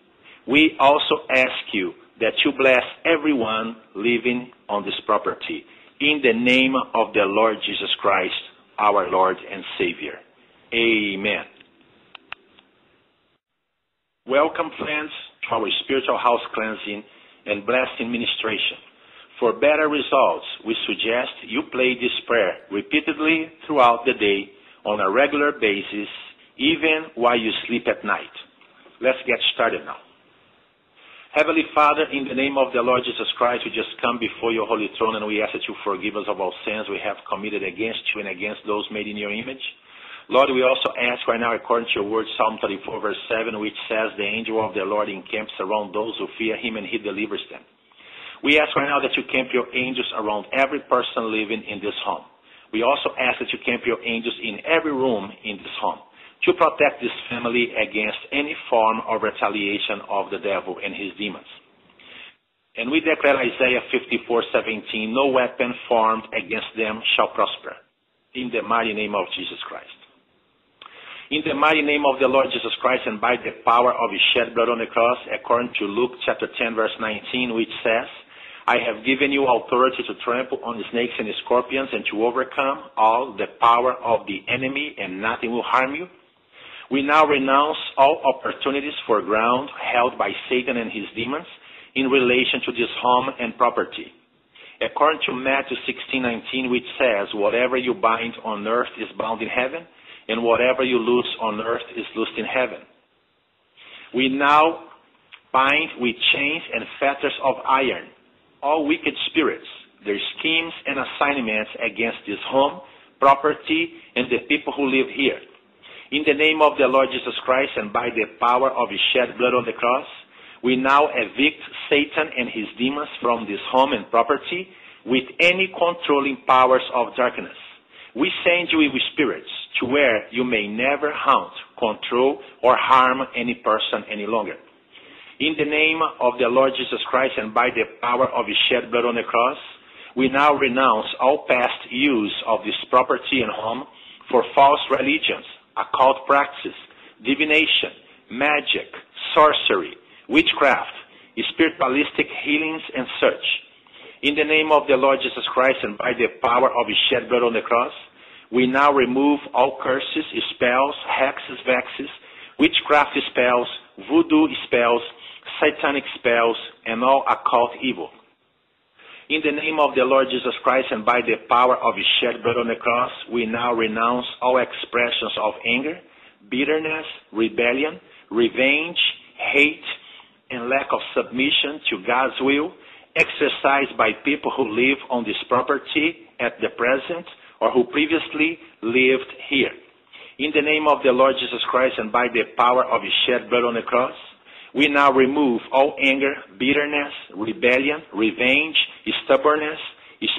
We also ask you that you bless everyone living on this property. In the name of the Lord Jesus Christ, our Lord and Savior. Amen. Welcome, friends, to our spiritual house cleansing and blessing ministration. For better results, we suggest you play this prayer repeatedly throughout the day on a regular basis, even while you sleep at night. Let's get started now. Heavenly Father, in the name of the Lord Jesus Christ, we just come before your holy throne and we ask that you forgive us of all sins we have committed against you and against those made in your image. Lord, we also ask right now, according to your word, Psalm 34, verse 7, which says, The angel of the Lord encamps around those who fear him and he delivers them. We ask right now that you camp your angels around every person living in this home. We also ask that you camp your angels in every room in this home to protect this family against any form of retaliation of the devil and his demons. And we declare Isaiah 54:17, no weapon formed against them shall prosper. In the mighty name of Jesus Christ. In the mighty name of the Lord Jesus Christ and by the power of his shed blood on the cross, according to Luke chapter 10 verse 19, which says, I have given you authority to trample on the snakes and the scorpions and to overcome all the power of the enemy and nothing will harm you. We now renounce all opportunities for ground held by Satan and his demons in relation to this home and property. According to Matthew 16:19, which says, "Whatever you bind on earth is bound in heaven, and whatever you loose on earth is loosed in heaven." We now bind with chains and fetters of iron all wicked spirits, their schemes and assignments against this home, property, and the people who live here in the name of the Lord Jesus Christ and by the power of his shed blood on the cross, we now evict Satan and his demons from this home and property with any controlling powers of darkness. We send you with spirits to where you may never haunt, control, or harm any person any longer. In the name of the Lord Jesus Christ and by the power of his shed blood on the cross, we now renounce all past use of this property and home for false religions, occult practices, divination, magic, sorcery, witchcraft, spiritualistic healings, and such. In the name of the Lord Jesus Christ and by the power of his shed blood on the cross, we now remove all curses, spells, hexes, vexes, witchcraft spells, voodoo spells, satanic spells, and all occult evil. In the name of the Lord Jesus Christ and by the power of his shed blood on the cross, we now renounce all expressions of anger, bitterness, rebellion, revenge, hate, and lack of submission to God's will exercised by people who live on this property at the present or who previously lived here. In the name of the Lord Jesus Christ and by the power of his shed blood on the cross, we now remove all anger, bitterness, rebellion, revenge, stubbornness,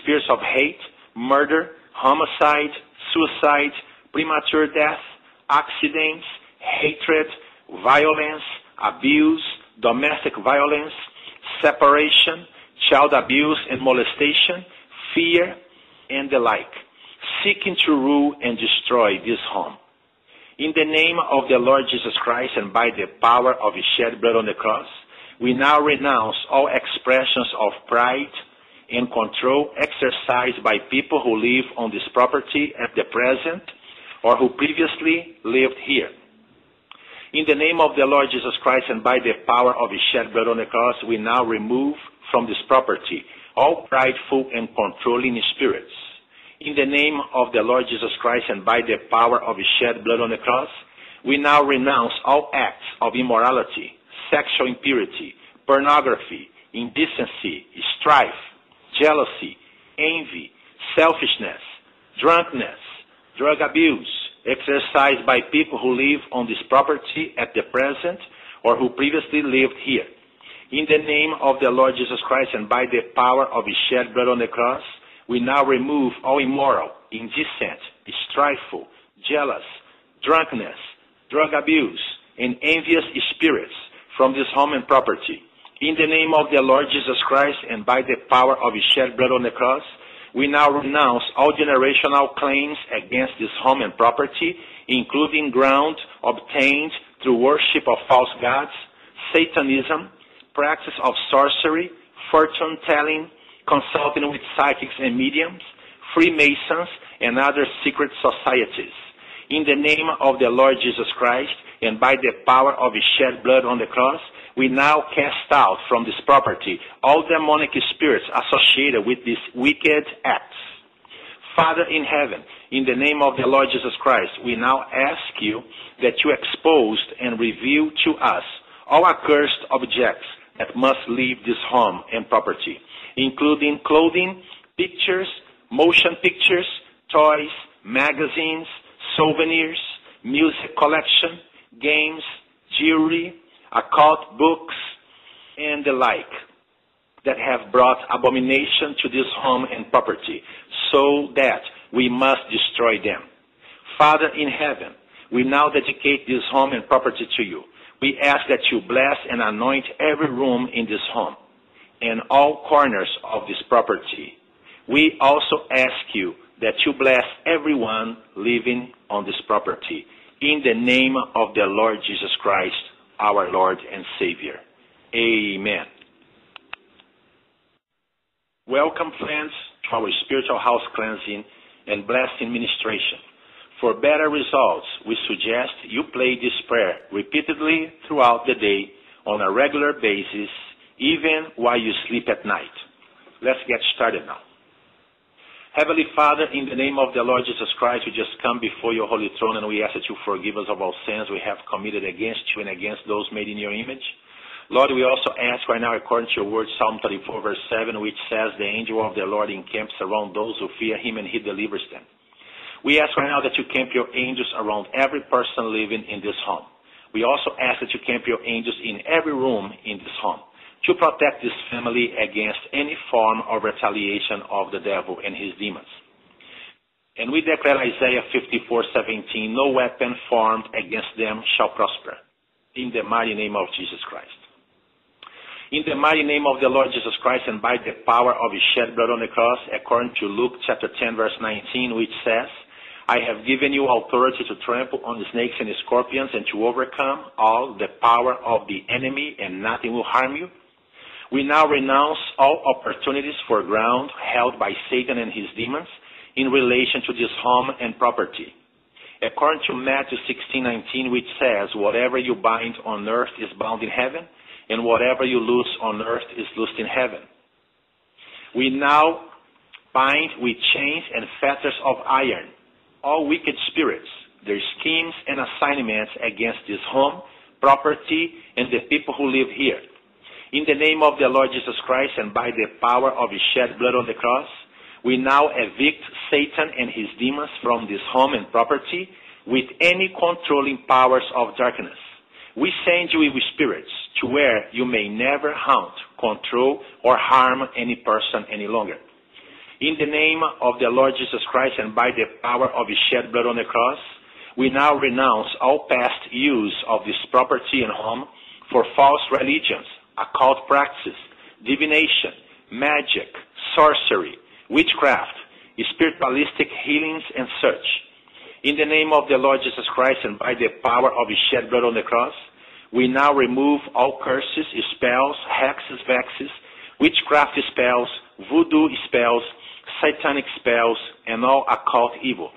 spirits of hate, murder, homicide, suicide, premature death, accidents, hatred, violence, abuse, domestic violence, separation, child abuse and molestation, fear, and the like. seeking to rule and destroy this home. In the name of the Lord Jesus Christ and by the power of his shed blood on the cross, we now renounce all expressions of pride and control exercised by people who live on this property at the present or who previously lived here. In the name of the Lord Jesus Christ and by the power of his shed blood on the cross, we now remove from this property all prideful and controlling spirits. In the name of the Lord Jesus Christ and by the power of his shed blood on the cross, we now renounce all acts of immorality, sexual impurity, pornography, indecency, strife, jealousy, envy, selfishness, drunkenness, drug abuse, exercised by people who live on this property at the present or who previously lived here. In the name of the Lord Jesus Christ and by the power of his shed blood on the cross, we now remove all immoral, indecent, strifeful, jealous, drunkenness, drug abuse, and envious spirits from this home and property. In the name of the Lord Jesus Christ and by the power of his shed blood on the cross, we now renounce all generational claims against this home and property, including ground obtained through worship of false gods, Satanism, practice of sorcery, fortune telling, consulting with psychics and mediums, Freemasons, and other secret societies. In the name of the Lord Jesus Christ and by the power of his shed blood on the cross, we now cast out from this property all demonic spirits associated with these wicked acts. Father in heaven, in the name of the Lord Jesus Christ, we now ask you that you expose and reveal to us all accursed objects that must leave this home and property, including clothing, pictures, motion pictures, toys, magazines, souvenirs, music collection, games, jewelry, occult books, and the like that have brought abomination to this home and property, so that we must destroy them. Father in heaven, we now dedicate this home and property to you. We ask that you bless and anoint every room in this home and all corners of this property. We also ask you that you bless everyone living on this property. In the name of the Lord Jesus Christ, our Lord and Savior. Amen. Welcome, friends, to our spiritual house cleansing and blessing ministration. For better results, we suggest you play this prayer repeatedly throughout the day on a regular basis, even while you sleep at night. Let's get started now. Heavenly Father, in the name of the Lord Jesus Christ, we just come before your holy throne and we ask that you forgive us of all sins we have committed against you and against those made in your image. Lord, we also ask right now, according to your word, Psalm 34, verse 7, which says, The angel of the Lord encamps around those who fear him and he delivers them. We ask right now that you camp your angels around every person living in this home. We also ask that you camp your angels in every room in this home to protect this family against any form of retaliation of the devil and his demons. And we declare Isaiah 54:17, no weapon formed against them shall prosper. In the mighty name of Jesus Christ. In the mighty name of the Lord Jesus Christ and by the power of his shed blood on the cross, according to Luke chapter 10 verse 19, which says, I have given you authority to trample on the snakes and the scorpions and to overcome all the power of the enemy and nothing will harm you. We now renounce all opportunities for ground held by Satan and his demons in relation to this home and property. According to Matthew 16:19, which says, "Whatever you bind on earth is bound in heaven, and whatever you loose on earth is loosed in heaven." We now bind with chains and fetters of iron all wicked spirits, their schemes and assignments against this home, property, and the people who live here in the name of the Lord Jesus Christ and by the power of his shed blood on the cross, we now evict Satan and his demons from this home and property with any controlling powers of darkness. We send you with spirits to where you may never haunt, control, or harm any person any longer. In the name of the Lord Jesus Christ and by the power of his shed blood on the cross, we now renounce all past use of this property and home for false religions, occult practices, divination, magic, sorcery, witchcraft, spiritualistic healings, and such. In the name of the Lord Jesus Christ and by the power of his shed blood on the cross, we now remove all curses, spells, hexes, vexes, witchcraft spells, voodoo spells, satanic spells, and all occult evil.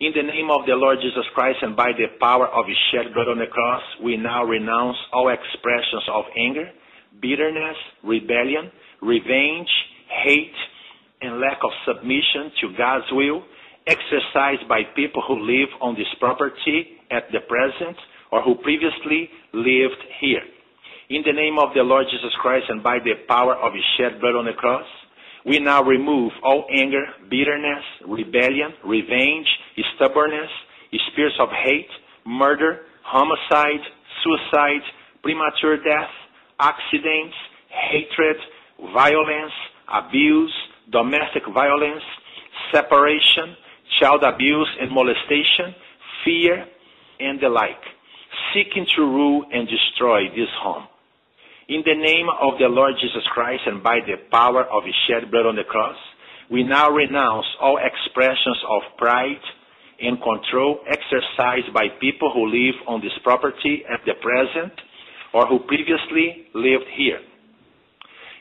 In the name of the Lord Jesus Christ and by the power of his shed blood on the cross, we now renounce all expressions of anger, bitterness, rebellion, revenge, hate, and lack of submission to God's will exercised by people who live on this property at the present or who previously lived here. In the name of the Lord Jesus Christ and by the power of his shed blood on the cross, we now remove all anger, bitterness, rebellion, revenge, stubbornness, spirits of hate, murder, homicide, suicide, premature death, accidents, hatred, violence, abuse, domestic violence, separation, child abuse and molestation, fear, and the like, seeking to rule and destroy this home. In the name of the Lord Jesus Christ and by the power of his shed blood on the cross, we now renounce all expressions of pride and control exercised by people who live on this property at the present or who previously lived here.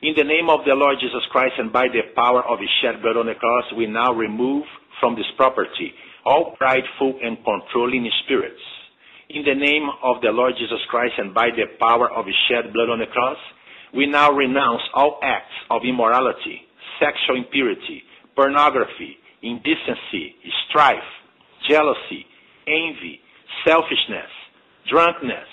In the name of the Lord Jesus Christ and by the power of his shed blood on the cross, we now remove from this property all prideful and controlling spirits in the name of the Lord Jesus Christ and by the power of his shed blood on the cross, we now renounce all acts of immorality, sexual impurity, pornography, indecency, strife, jealousy, envy, selfishness, drunkenness,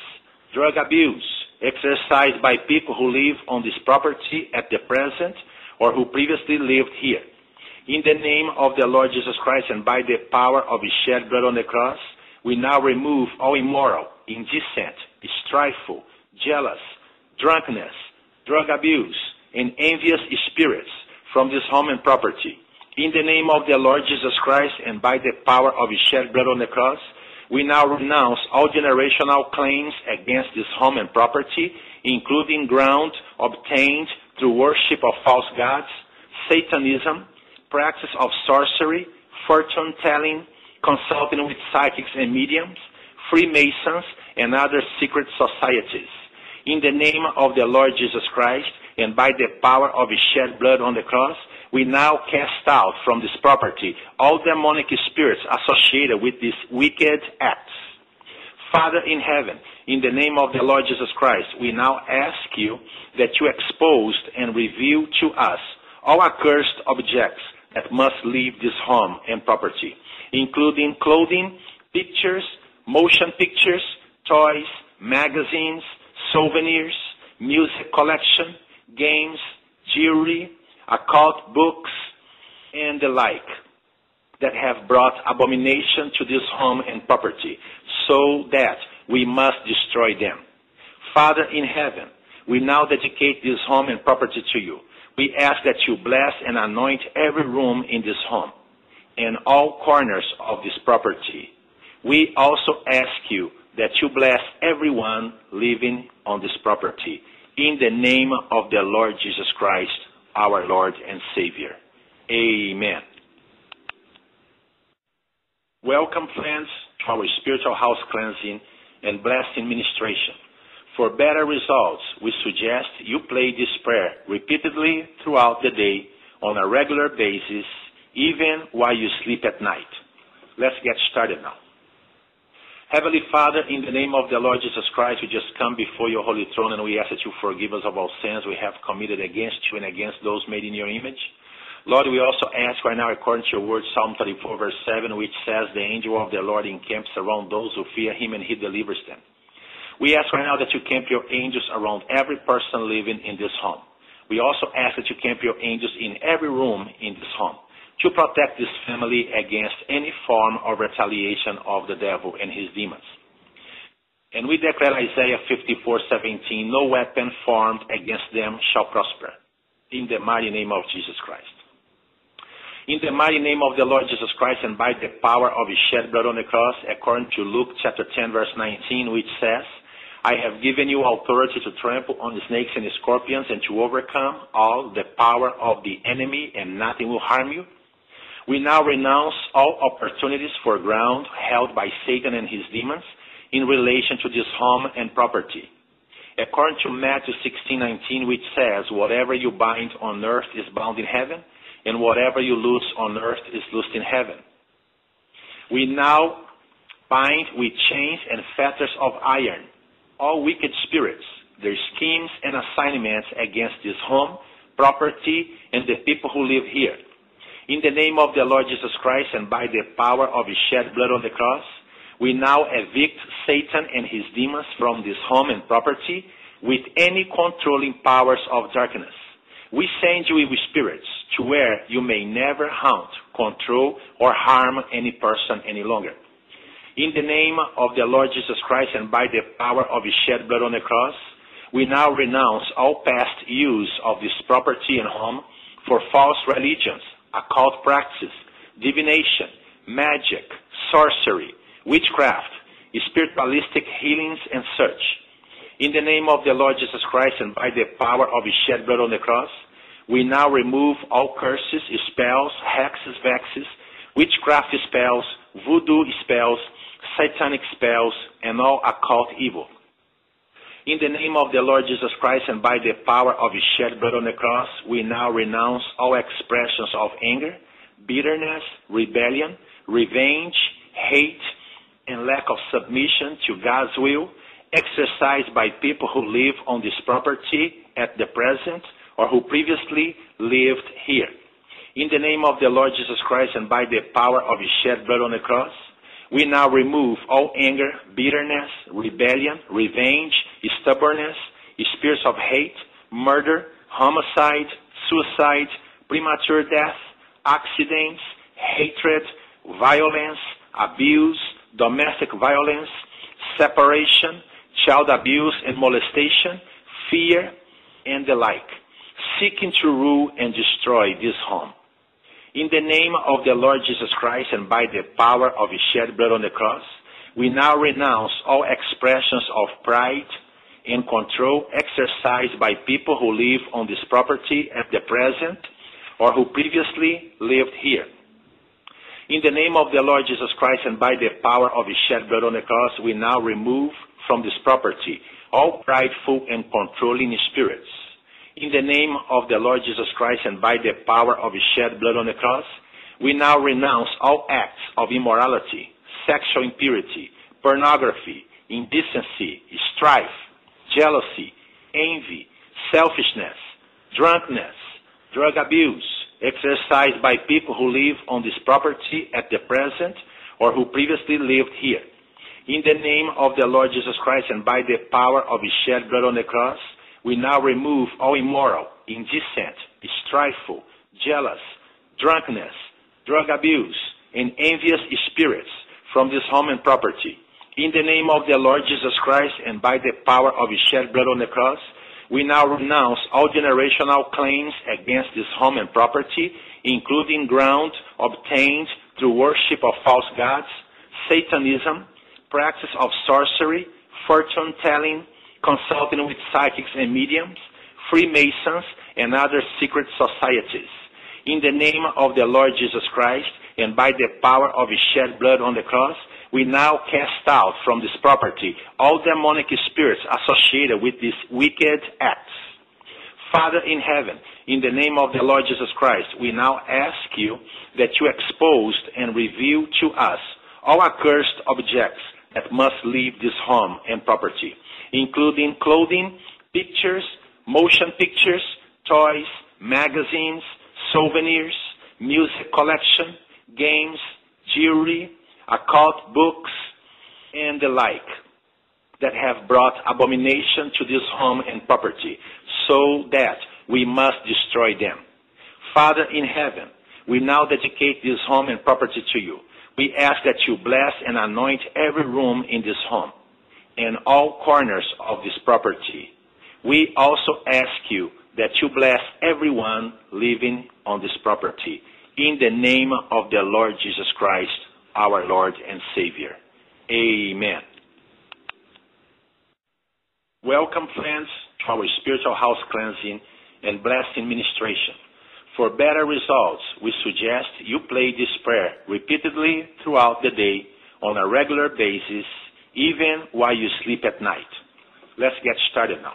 drug abuse, exercised by people who live on this property at the present or who previously lived here. In the name of the Lord Jesus Christ and by the power of his shed blood on the cross, we now remove all immoral, indecent, strifeful, jealous, drunkenness, drug abuse, and envious spirits from this home and property. In the name of the Lord Jesus Christ and by the power of his shed blood on the cross, we now renounce all generational claims against this home and property, including ground obtained through worship of false gods, Satanism, practice of sorcery, fortune telling, consulting with psychics and mediums, Freemasons, and other secret societies. In the name of the Lord Jesus Christ, and by the power of his shed blood on the cross, we now cast out from this property all demonic spirits associated with these wicked acts. Father in heaven, in the name of the Lord Jesus Christ, we now ask you that you expose and reveal to us all accursed objects that must leave this home and property including clothing, pictures, motion pictures, toys, magazines, souvenirs, music collection, games, jewelry, occult books, and the like that have brought abomination to this home and property, so that we must destroy them. Father in heaven, we now dedicate this home and property to you. We ask that you bless and anoint every room in this home and all corners of this property. We also ask you that you bless everyone living on this property. In the name of the Lord Jesus Christ, our Lord and Savior. Amen. Welcome, friends, to our spiritual house cleansing and blessing ministration. For better results, we suggest you play this prayer repeatedly throughout the day on a regular basis even while you sleep at night. Let's get started now. Heavenly Father, in the name of the Lord Jesus Christ, we just come before your holy throne and we ask that you forgive us of all sins we have committed against you and against those made in your image. Lord, we also ask right now, according to your word, Psalm 34, verse 7, which says, The angel of the Lord encamps around those who fear him and he delivers them. We ask right now that you camp your angels around every person living in this home. We also ask that you camp your angels in every room in this home to protect this family against any form of retaliation of the devil and his demons. And we declare Isaiah 54:17, no weapon formed against them shall prosper. In the mighty name of Jesus Christ. In the mighty name of the Lord Jesus Christ and by the power of his shed blood on the cross, according to Luke chapter 10 verse 19, which says, I have given you authority to trample on the snakes and the scorpions and to overcome all the power of the enemy and nothing will harm you. We now renounce all opportunities for ground held by Satan and his demons in relation to this home and property. According to Matthew 16:19, which says, "Whatever you bind on earth is bound in heaven, and whatever you loose on earth is loosed in heaven." We now bind with chains and fetters of iron all wicked spirits, their schemes and assignments against this home, property, and the people who live here. In the name of the Lord Jesus Christ and by the power of his shed blood on the cross, we now evict Satan and his demons from this home and property with any controlling powers of darkness. We send you evil spirits to where you may never haunt, control, or harm any person any longer. In the name of the Lord Jesus Christ and by the power of his shed blood on the cross, we now renounce all past use of this property and home for false religions, occult practices, divination, magic, sorcery, witchcraft, spiritualistic healings, and such. In the name of the Lord Jesus Christ and by the power of his shed blood on the cross, we now remove all curses, spells, hexes, vexes, witchcraft spells, voodoo spells, satanic spells, and all occult evil. In the name of the Lord Jesus Christ and by the power of his shed blood on the cross, we now renounce all expressions of anger, bitterness, rebellion, revenge, hate, and lack of submission to God's will exercised by people who live on this property at the present or who previously lived here. In the name of the Lord Jesus Christ and by the power of his shed blood on the cross, we now remove all anger, bitterness, rebellion, revenge, stubbornness, spirits of hate, murder, homicide, suicide, premature death, accidents, hatred, violence, abuse, domestic violence, separation, child abuse and molestation, fear, and the like, seeking to rule and destroy this home. In the name of the Lord Jesus Christ and by the power of his shed blood on the cross, we now renounce all expressions of pride and control exercised by people who live on this property at the present or who previously lived here. In the name of the Lord Jesus Christ and by the power of his shed blood on the cross, we now remove from this property all prideful and controlling spirits. In the name of the Lord Jesus Christ and by the power of his shed blood on the cross, we now renounce all acts of immorality, sexual impurity, pornography, indecency, strife, jealousy, envy, selfishness, drunkenness, drug abuse, exercised by people who live on this property at the present or who previously lived here. In the name of the Lord Jesus Christ and by the power of his shed blood on the cross, we now remove all immoral, indecent, strifeful, jealous, drunkenness, drug abuse, and envious spirits from this home and property. In the name of the Lord Jesus Christ and by the power of his shed blood on the cross, we now renounce all generational claims against this home and property, including ground obtained through worship of false gods, Satanism, practice of sorcery, fortune telling, consulting with psychics and mediums, Freemasons, and other secret societies. In the name of the Lord Jesus Christ and by the power of his shed blood on the cross, we now cast out from this property all demonic spirits associated with these wicked acts. Father in heaven, in the name of the Lord Jesus Christ, we now ask you that you expose and reveal to us all accursed objects that must leave this home and property, including clothing, pictures, motion pictures, toys, magazines, souvenirs, music collection, games, jewelry, occult books, and the like that have brought abomination to this home and property, so that we must destroy them. Father in heaven, we now dedicate this home and property to you. We ask that you bless and anoint every room in this home and all corners of this property. We also ask you that you bless everyone living on this property. In the name of the Lord Jesus Christ, our Lord and Savior. Amen. Welcome, friends, to our spiritual house cleansing and blessing ministration. For better results, we suggest you play this prayer repeatedly throughout the day on a regular basis, even while you sleep at night. Let's get started now.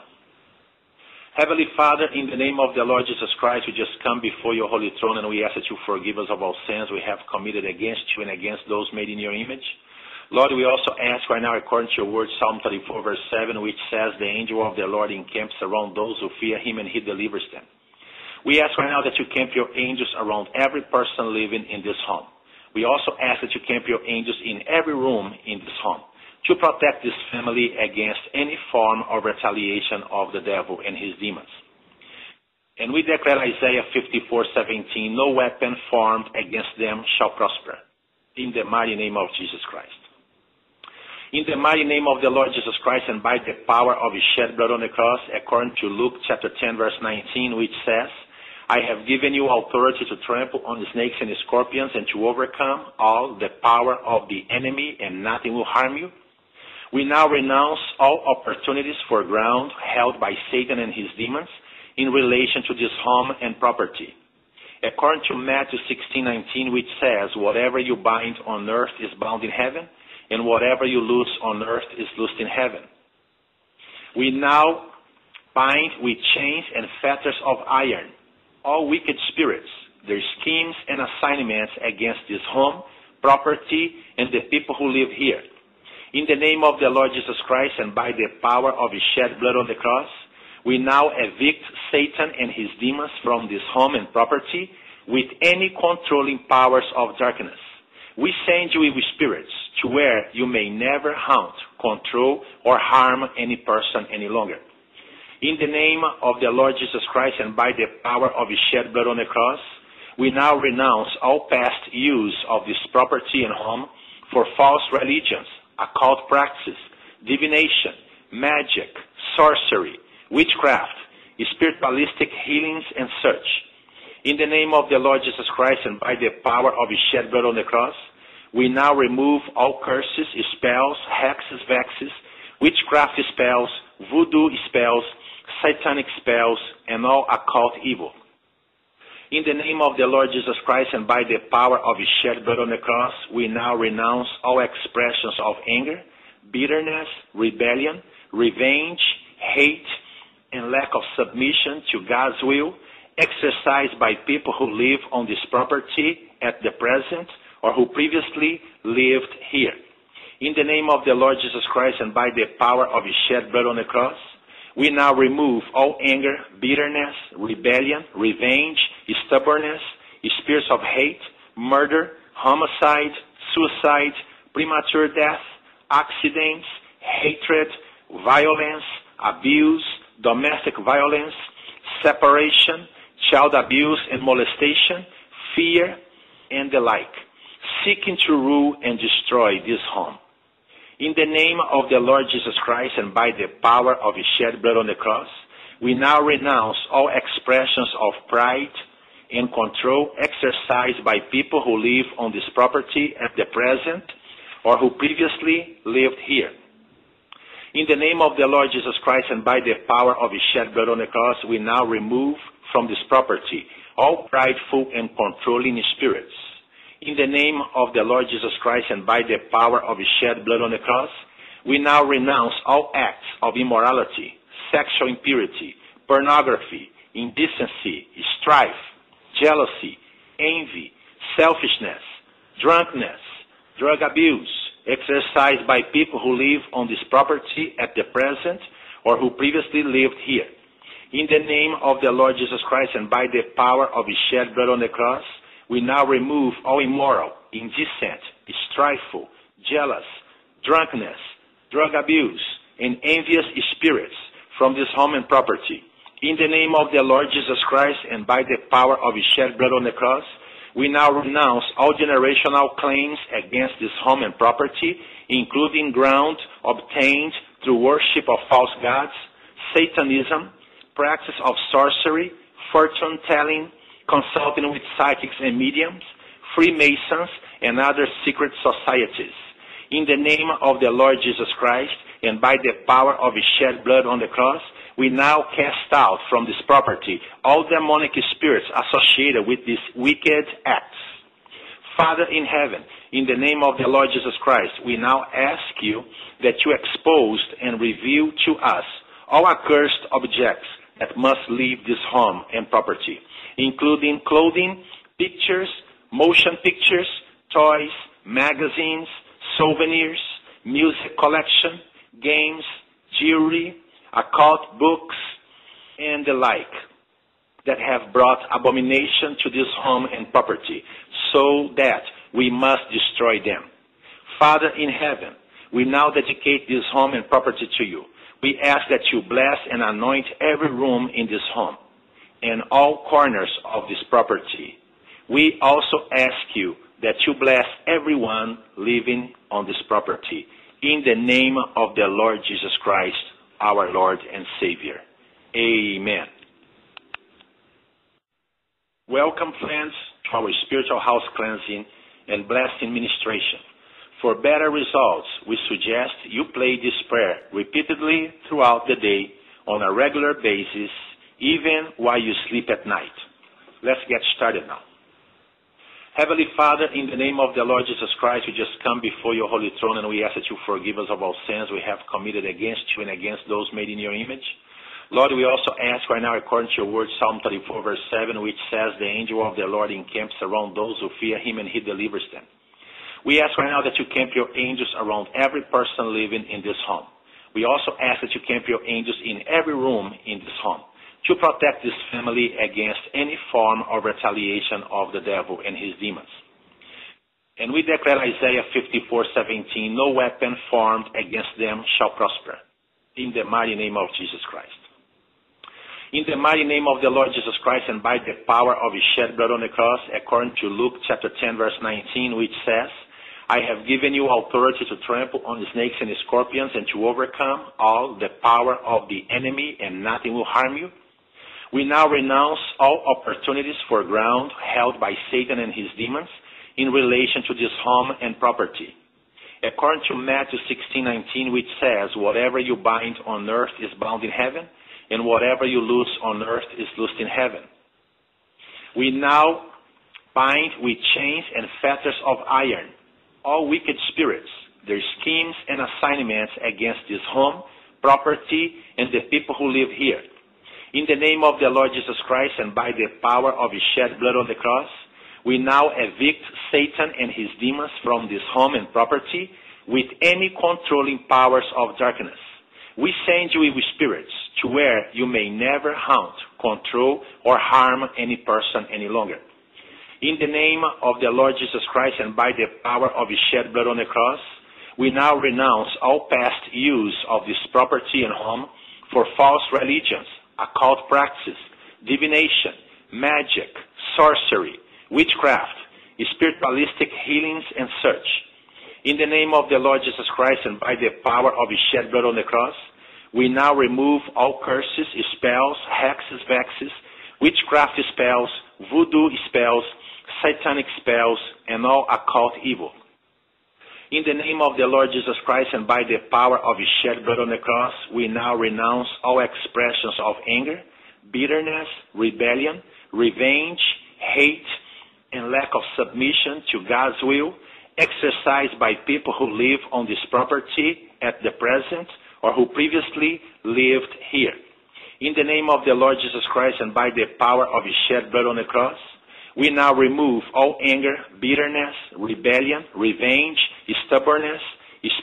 Heavenly Father, in the name of the Lord Jesus Christ, we just come before your holy throne and we ask that you forgive us of all sins we have committed against you and against those made in your image. Lord, we also ask right now, according to your word, Psalm 34, verse 7, which says, The angel of the Lord encamps around those who fear him and he delivers them. We ask right now that you camp your angels around every person living in this home. We also ask that you camp your angels in every room in this home to protect this family against any form of retaliation of the devil and his demons. And we declare Isaiah 54:17, no weapon formed against them shall prosper. In the mighty name of Jesus Christ. In the mighty name of the Lord Jesus Christ and by the power of his shed blood on the cross, according to Luke chapter 10 verse 19, which says, I have given you authority to trample on the snakes and the scorpions and to overcome all the power of the enemy and nothing will harm you. We now renounce all opportunities for ground held by Satan and his demons in relation to this home and property. According to Matthew 16:19, which says, "Whatever you bind on earth is bound in heaven, and whatever you loose on earth is loosed in heaven." We now bind with chains and fetters of iron all wicked spirits, their schemes and assignments against this home, property, and the people who live here. In the name of the Lord Jesus Christ and by the power of his shed blood on the cross, we now evict Satan and his demons from this home and property with any controlling powers of darkness. We send you evil spirits to where you may never haunt, control, or harm any person any longer. In the name of the Lord Jesus Christ and by the power of his shed blood on the cross, we now renounce all past use of this property and home for false religions, occult practices, divination, magic, sorcery, witchcraft, spiritualistic healings, and such. In the name of the Lord Jesus Christ and by the power of his shed blood on the cross, we now remove all curses, spells, hexes, vexes, witchcraft spells, voodoo spells, satanic spells, and all occult evil. In the name of the Lord Jesus Christ and by the power of his shed blood on the cross, we now renounce all expressions of anger, bitterness, rebellion, revenge, hate, and lack of submission to God's will exercised by people who live on this property at the present or who previously lived here. In the name of the Lord Jesus Christ and by the power of his shed blood on the cross, we now remove all anger, bitterness, rebellion, revenge, stubbornness, spirits of hate, murder, homicide, suicide, premature death, accidents, hatred, violence, abuse, domestic violence, separation, child abuse and molestation, fear, and the like, seeking to rule and destroy this home. In the name of the Lord Jesus Christ and by the power of his shed blood on the cross, we now renounce all expressions of pride and control exercised by people who live on this property at the present or who previously lived here. In the name of the Lord Jesus Christ and by the power of his shed blood on the cross, we now remove from this property all prideful and controlling spirits in the name of the Lord Jesus Christ and by the power of his shed blood on the cross, we now renounce all acts of immorality, sexual impurity, pornography, indecency, strife, jealousy, envy, selfishness, drunkenness, drug abuse, exercised by people who live on this property at the present or who previously lived here. In the name of the Lord Jesus Christ and by the power of his shed blood on the cross, we now remove all immoral, indecent, strifeful, jealous, drunkenness, drug abuse, and envious spirits from this home and property. In the name of the Lord Jesus Christ and by the power of his shed blood on the cross, we now renounce all generational claims against this home and property, including ground obtained through worship of false gods, Satanism, practice of sorcery, fortune telling, consulting with psychics and mediums, Freemasons, and other secret societies. In the name of the Lord Jesus Christ and by the power of his shed blood on the cross, we now cast out from this property all demonic spirits associated with these wicked acts. Father in heaven, in the name of the Lord Jesus Christ, we now ask you that you expose and reveal to us all accursed objects that must leave this home and property, including clothing, pictures, motion pictures, toys, magazines, souvenirs, music collection, games, jewelry, occult books, and the like that have brought abomination to this home and property, so that we must destroy them. Father in heaven, we now dedicate this home and property to you. We ask that you bless and anoint every room in this home and all corners of this property. We also ask you that you bless everyone living on this property. In the name of the Lord Jesus Christ, our Lord and Savior. Amen. Welcome, friends, to our spiritual house cleansing and blessing ministration. For better results, we suggest you play this prayer repeatedly throughout the day on a regular basis, even while you sleep at night. Let's get started now. Heavenly Father, in the name of the Lord Jesus Christ, we just come before your holy throne and we ask that you forgive us of all sins we have committed against you and against those made in your image. Lord, we also ask right now, according to your word, Psalm 34, verse 7, which says, The angel of the Lord encamps around those who fear him and he delivers them. We ask right now that you camp your angels around every person living in this home. We also ask that you camp your angels in every room in this home to protect this family against any form of retaliation of the devil and his demons. And we declare Isaiah 54:17, no weapon formed against them shall prosper. In the mighty name of Jesus Christ. In the mighty name of the Lord Jesus Christ and by the power of his shed blood on the cross, according to Luke chapter 10 verse 19, which says, I have given you authority to trample on the snakes and the scorpions and to overcome all the power of the enemy and nothing will harm you. We now renounce all opportunities for ground held by Satan and his demons in relation to this home and property. According to Matthew 16:19, which says, "Whatever you bind on earth is bound in heaven, and whatever you loose on earth is loosed in heaven." We now bind with chains and fetters of iron all wicked spirits, their schemes and assignments against this home, property, and the people who live here in the name of the Lord Jesus Christ and by the power of his shed blood on the cross, we now evict Satan and his demons from this home and property with any controlling powers of darkness. We send you with spirits to where you may never haunt, control, or harm any person any longer. In the name of the Lord Jesus Christ and by the power of his shed blood on the cross, we now renounce all past use of this property and home for false religions, occult practices, divination, magic, sorcery, witchcraft, spiritualistic healings, and such. In the name of the Lord Jesus Christ and by the power of his shed blood on the cross, we now remove all curses, spells, hexes, vexes, witchcraft spells, voodoo spells, satanic spells, and all occult evil. In the name of the Lord Jesus Christ and by the power of his shed blood on the cross, we now renounce all expressions of anger, bitterness, rebellion, revenge, hate, and lack of submission to God's will exercised by people who live on this property at the present or who previously lived here. In the name of the Lord Jesus Christ and by the power of his shed blood on the cross, we now remove all anger, bitterness, rebellion, revenge, stubbornness,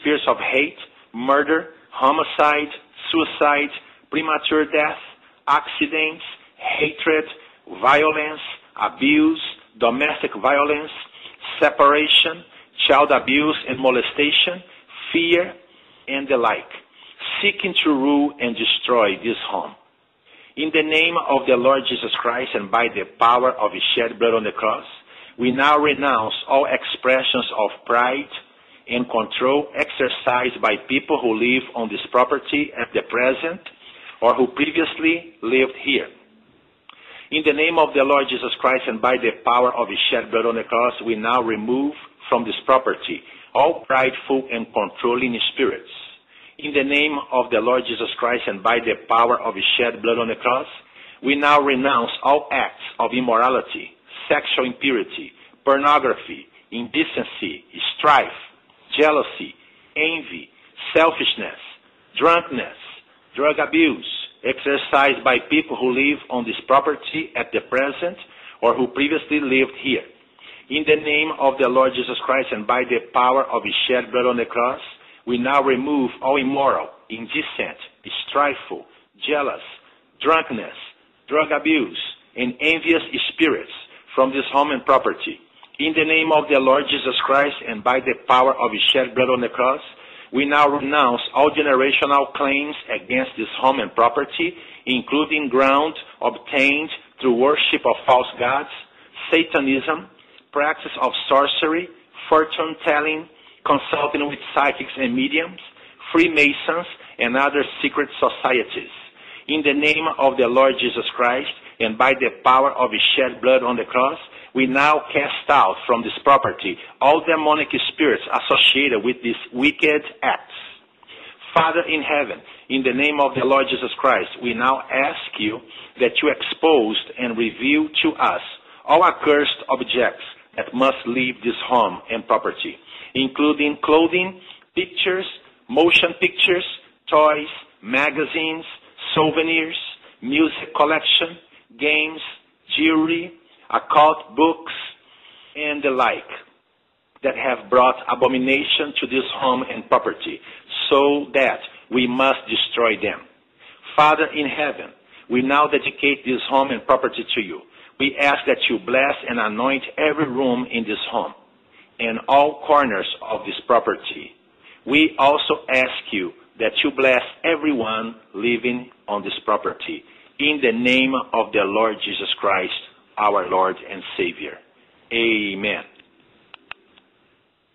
spirits of hate, murder, homicide, suicide, premature death, accidents, hatred, violence, abuse, domestic violence, separation, child abuse and molestation, fear, and the like, seeking to rule and destroy this home. In the name of the Lord Jesus Christ and by the power of his shed blood on the cross, we now renounce all expressions of pride and control exercised by people who live on this property at the present or who previously lived here. In the name of the Lord Jesus Christ and by the power of his shed blood on the cross, we now remove from this property all prideful and controlling spirits in the name of the Lord Jesus Christ and by the power of his shed blood on the cross, we now renounce all acts of immorality, sexual impurity, pornography, indecency, strife, jealousy, envy, selfishness, drunkenness, drug abuse, exercised by people who live on this property at the present or who previously lived here. In the name of the Lord Jesus Christ and by the power of his shed blood on the cross, we now remove all immoral, indecent, strifeful, jealous, drunkenness, drug abuse, and envious spirits from this home and property. In the name of the Lord Jesus Christ and by the power of his shed blood on the cross, we now renounce all generational claims against this home and property, including ground obtained through worship of false gods, Satanism, practice of sorcery, fortune telling, consulting with psychics and mediums, Freemasons, and other secret societies. In the name of the Lord Jesus Christ and by the power of his shed blood on the cross, we now cast out from this property all demonic spirits associated with these wicked acts. Father in heaven, in the name of the Lord Jesus Christ, we now ask you that you expose and reveal to us all accursed objects that must leave this home and property, including clothing, pictures, motion pictures, toys, magazines, souvenirs, music collection, games, jewelry, occult books, and the like that have brought abomination to this home and property, so that we must destroy them. Father in heaven, we now dedicate this home and property to you. We ask that you bless and anoint every room in this home and all corners of this property. We also ask you that you bless everyone living on this property. In the name of the Lord Jesus Christ, our Lord and Savior. Amen.